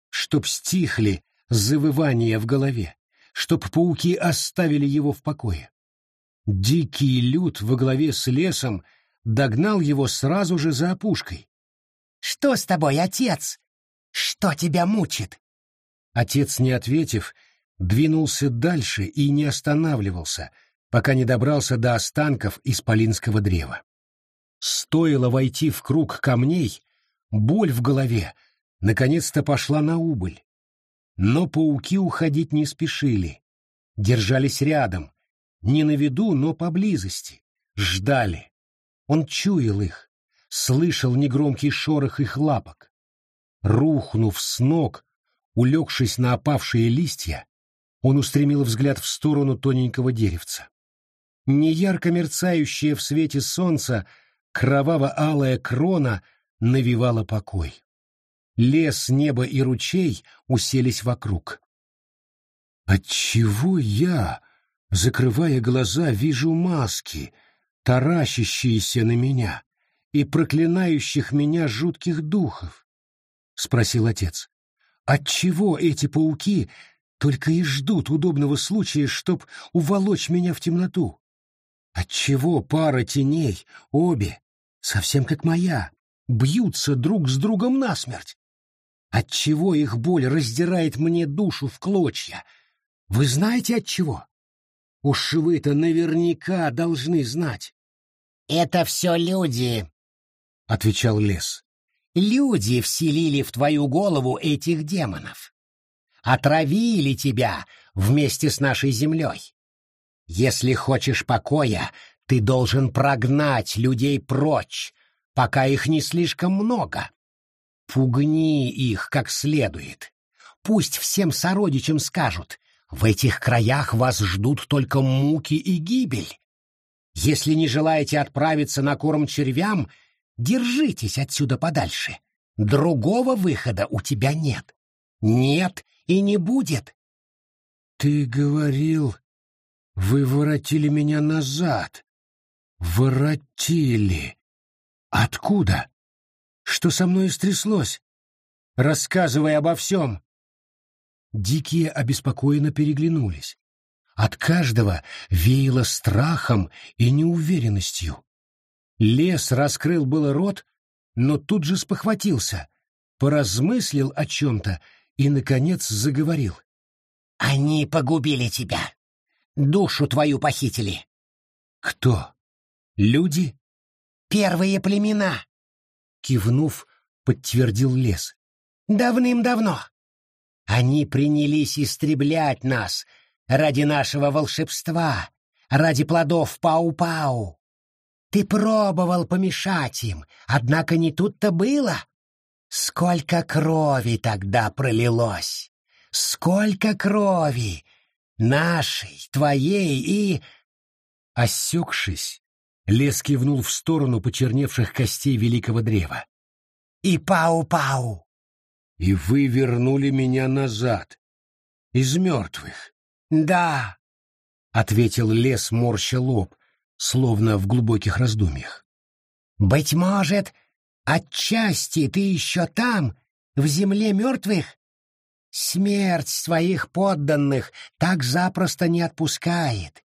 чтоб стихли завывания в голове, чтоб пауки оставили его в покое. Дикий люд во главе с лесом догнал его сразу же за опушкой. «Что с тобой, отец? Что тебя мучит?» Отец, не ответив, двинулся дальше и не останавливался, пока не добрался до останков исполинского древа. Стоило войти в круг камней, боль в голове наконец-то пошла на убыль. Но пауки уходить не спешили, держались рядом, не на виду, но поблизости, ждали. Он чуял их, слышал негромкий шорох их лапок. Рухнув с ног, Улегшись на опавшие листья, он устремил взгляд в сторону тоненького деревца. Неярко мерцающая в свете солнца кроваво-алая крона навевала покой. Лес, небо и ручей уселись вокруг. Отчего я, закрывая глаза, вижу маски, таращащиеся на меня и проклинающих меня жутких духов? — спросил отец. Отчего эти пауки только и ждут удобного случая, чтоб уволочь меня в темноту? Отчего пара теней, обе, совсем как моя, бьются друг с другом насмерть? Отчего их боль раздирает мне душу в клочья? Вы знаете отчего? Уж вы-то наверняка должны знать. — Это все люди, — отвечал лес. Люди вселили в твою голову этих демонов. Отравили тебя вместе с нашей землей. Если хочешь покоя, ты должен прогнать людей прочь, пока их не слишком много. Пугни их как следует. Пусть всем сородичам скажут, в этих краях вас ждут только муки и гибель. Если не желаете отправиться на корм червям — Держитесь отсюда подальше. Другого выхода у тебя нет. Нет и не будет. Ты говорил, вы воротили меня назад, Воротили. Откуда? Что со мной стряслось? Рассказывай обо всем. Дикие обеспокоенно переглянулись. От каждого веяло страхом и неуверенностью. Лес раскрыл было рот, но тут же спохватился, поразмыслил о чем-то и, наконец, заговорил. «Они погубили тебя. Душу твою похитили». «Кто? Люди?» «Первые племена», — кивнув, подтвердил лес. «Давным-давно. Они принялись истреблять нас ради нашего волшебства, ради плодов Пау-Пау. Ты пробовал помешать им, однако не тут-то было. Сколько крови тогда пролилось! Сколько крови! Нашей, твоей и... Осекшись, лес кивнул в сторону почерневших костей великого древа. И пау-пау! И вы вернули меня назад, из мертвых. Да, — ответил лес, морща лоб, словно в глубоких раздумьях. «Быть может, отчасти ты еще там, в земле мертвых? Смерть своих подданных так запросто не отпускает.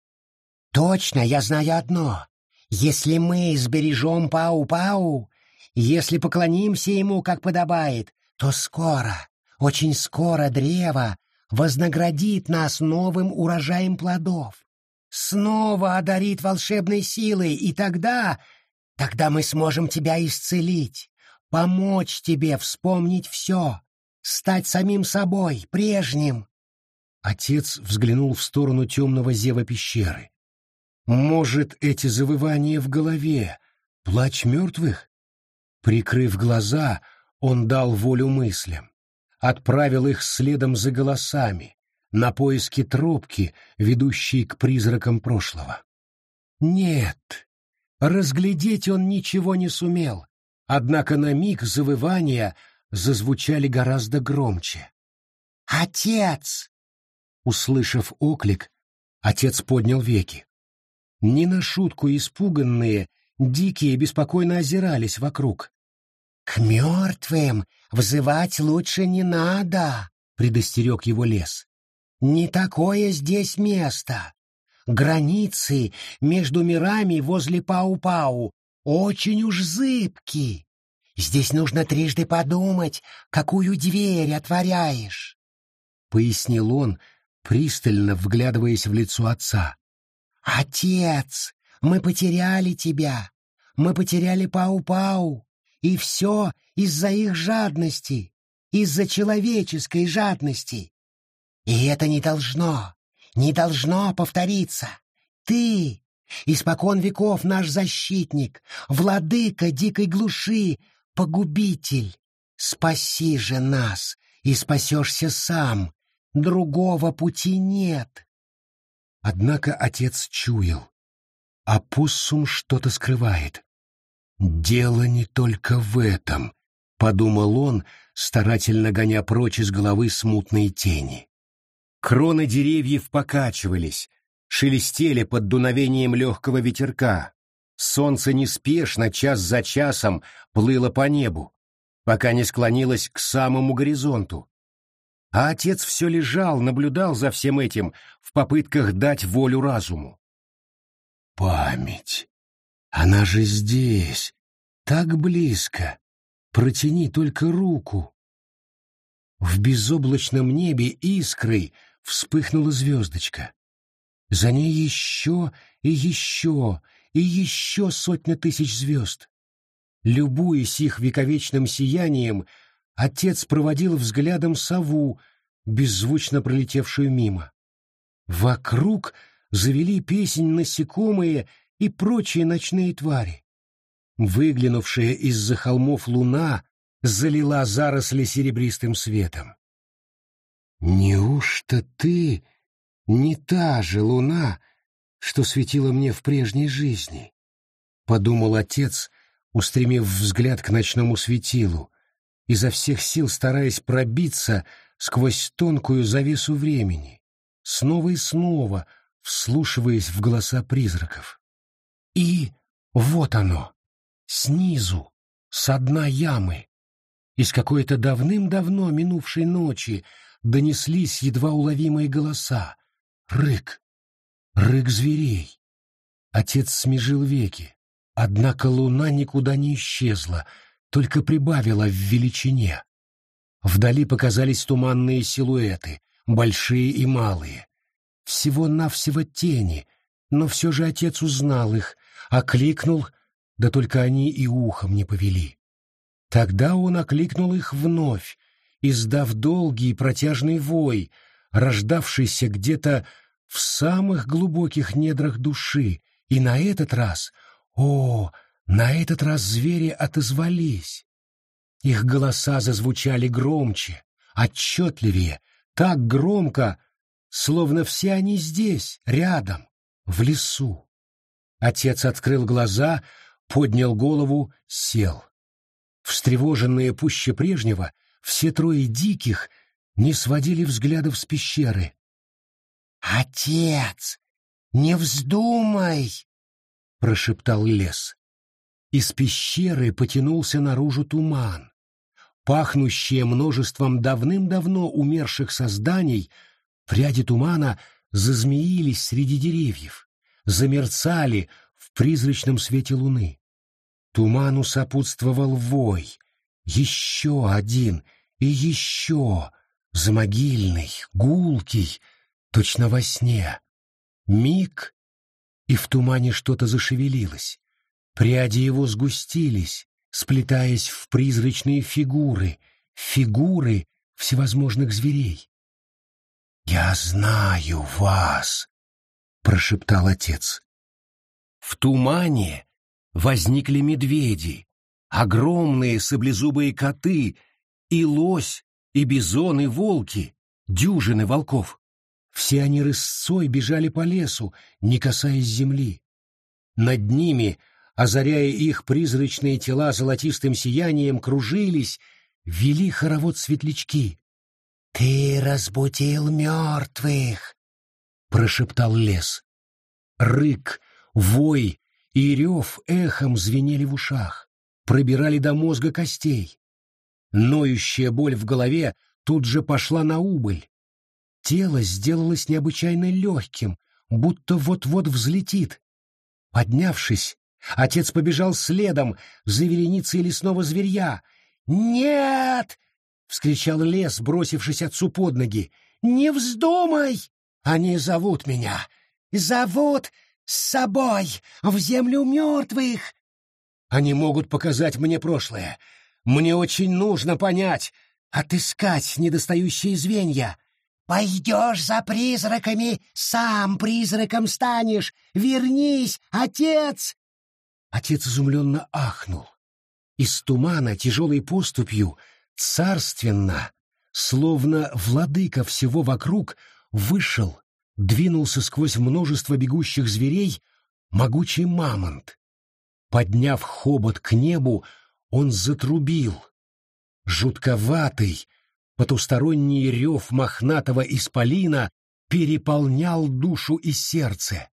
Точно я знаю одно. Если мы сбережем Пау-Пау, если поклонимся ему, как подобает, то скоро, очень скоро древо вознаградит нас новым урожаем плодов снова одарит волшебной силой, и тогда... Тогда мы сможем тебя исцелить, помочь тебе вспомнить все, стать самим собой, прежним. Отец взглянул в сторону темного зева пещеры. Может, эти завывания в голове, плач мертвых? Прикрыв глаза, он дал волю мыслям, отправил их следом за голосами, на поиски тропки, ведущей к призракам прошлого. Нет, разглядеть он ничего не сумел, однако на миг завывания зазвучали гораздо громче. «Отец!» Услышав оклик, отец поднял веки. Не на шутку испуганные, дикие беспокойно озирались вокруг. «К мертвым взывать лучше не надо», — предостерег его лес. Не такое здесь место. Границы между мирами возле Пау-Пау очень уж зыбки. Здесь нужно трижды подумать, какую дверь отворяешь. Пояснил он, пристально вглядываясь в лицо отца. Отец, мы потеряли тебя. Мы потеряли Пау-Пау. И все из-за их жадности, из-за человеческой жадности. И это не должно, не должно повториться. Ты, испокон веков наш защитник, владыка дикой глуши, погубитель. Спаси же нас, и спасешься сам. Другого пути нет. Однако отец чуял. а Апуссум что-то скрывает. «Дело не только в этом», — подумал он, старательно гоня прочь из головы смутные тени. Кроны деревьев покачивались, шелестели под дуновением легкого ветерка. Солнце неспешно, час за часом, плыло по небу, пока не склонилось к самому горизонту. А отец все лежал, наблюдал за всем этим в попытках дать волю разуму. Память. Она же здесь, так близко. Протяни только руку. В безоблачном небе искрой вспыхнула звездочка. За ней еще и еще и еще сотня тысяч звезд. Любуясь их вековечным сиянием, отец проводил взглядом сову, беззвучно пролетевшую мимо. Вокруг завели песнь насекомые и прочие ночные твари. Выглянувшая из-за холмов луна залила заросли серебристым светом. «Неужто ты не та же луна, что светила мне в прежней жизни?» — подумал отец, устремив взгляд к ночному светилу, изо всех сил стараясь пробиться сквозь тонкую завесу времени, снова и снова вслушиваясь в голоса призраков. И Вот оно, снизу, с дна ямы. Из какой-то давным-давно минувшей ночи донеслись едва уловимые голоса. Рык, рык зверей. Отец смежил веки, однако луна никуда не исчезла, только прибавила в величине. Вдали показались туманные силуэты, большие и малые. Всего-навсего тени, но все же отец узнал их, окликнул, да только они и ухом не повели. Тогда он окликнул их вновь, издав долгий протяжный вой, рождавшийся где-то в самых глубоких недрах души, и на этот раз, о, на этот раз звери отозвались. Их голоса зазвучали громче, отчетливее, так громко, словно все они здесь, рядом, в лесу. Отец открыл глаза, поднял голову, сел. Встревоженные пуще прежнего, все трое диких не сводили взглядов с пещеры. «Отец, не вздумай!» — прошептал лес. Из пещеры потянулся наружу туман. Пахнущие множеством давным-давно умерших созданий, пряди тумана зазмеились среди деревьев, замерцали в призрачном свете луны. Туману сопутствовал вой, еще один и еще, замогильный, гулкий, точно во сне. Миг, и в тумане что-то зашевелилось. Пряди его сгустились, сплетаясь в призрачные фигуры, фигуры всевозможных зверей. «Я знаю вас», — прошептал отец. В тумане возникли медведи, огромные саблезубые коты и лось, и бизон, и волки, дюжины волков. Все они рысцой бежали по лесу, не касаясь земли. Над ними — озаряя их призрачные тела золотистым сиянием, кружились, вели хоровод светлячки. «Ты разбудил мертвых!» — прошептал лес. Рык, вой и рев эхом звенели в ушах, пробирали до мозга костей. Ноющая боль в голове тут же пошла на убыль. Тело сделалось необычайно легким, будто вот-вот взлетит. Поднявшись, Отец побежал следом за вереницей лесного зверья. «Нет!» — вскричал лес, бросившись отцу под ноги. «Не вздумай! Они зовут меня! Зовут с собой в землю мертвых!» «Они могут показать мне прошлое. Мне очень нужно понять, отыскать недостающие звенья». «Пойдешь за призраками, сам призраком станешь! Вернись, отец!» Отец изумленно ахнул. Из тумана тяжелой поступью, царственно, словно владыка всего вокруг, вышел, двинулся сквозь множество бегущих зверей могучий мамонт. Подняв хобот к небу, он затрубил. Жутковатый, потусторонний рев мохнатого исполина переполнял душу и сердце.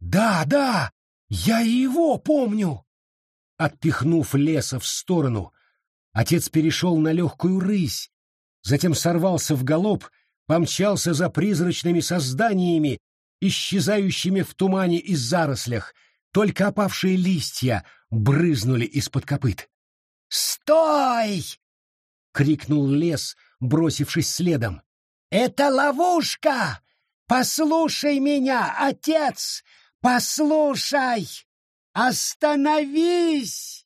«Да, да!» Я его помню. Отпихнув леса в сторону, отец перешел на легкую рысь, затем сорвался в галоп, помчался за призрачными созданиями, исчезающими в тумане и зарослях, только опавшие листья брызнули из-под копыт. «Стой!» — крикнул лес, бросившись следом. «Это ловушка! Послушай меня, отец! Послушай! Остановись!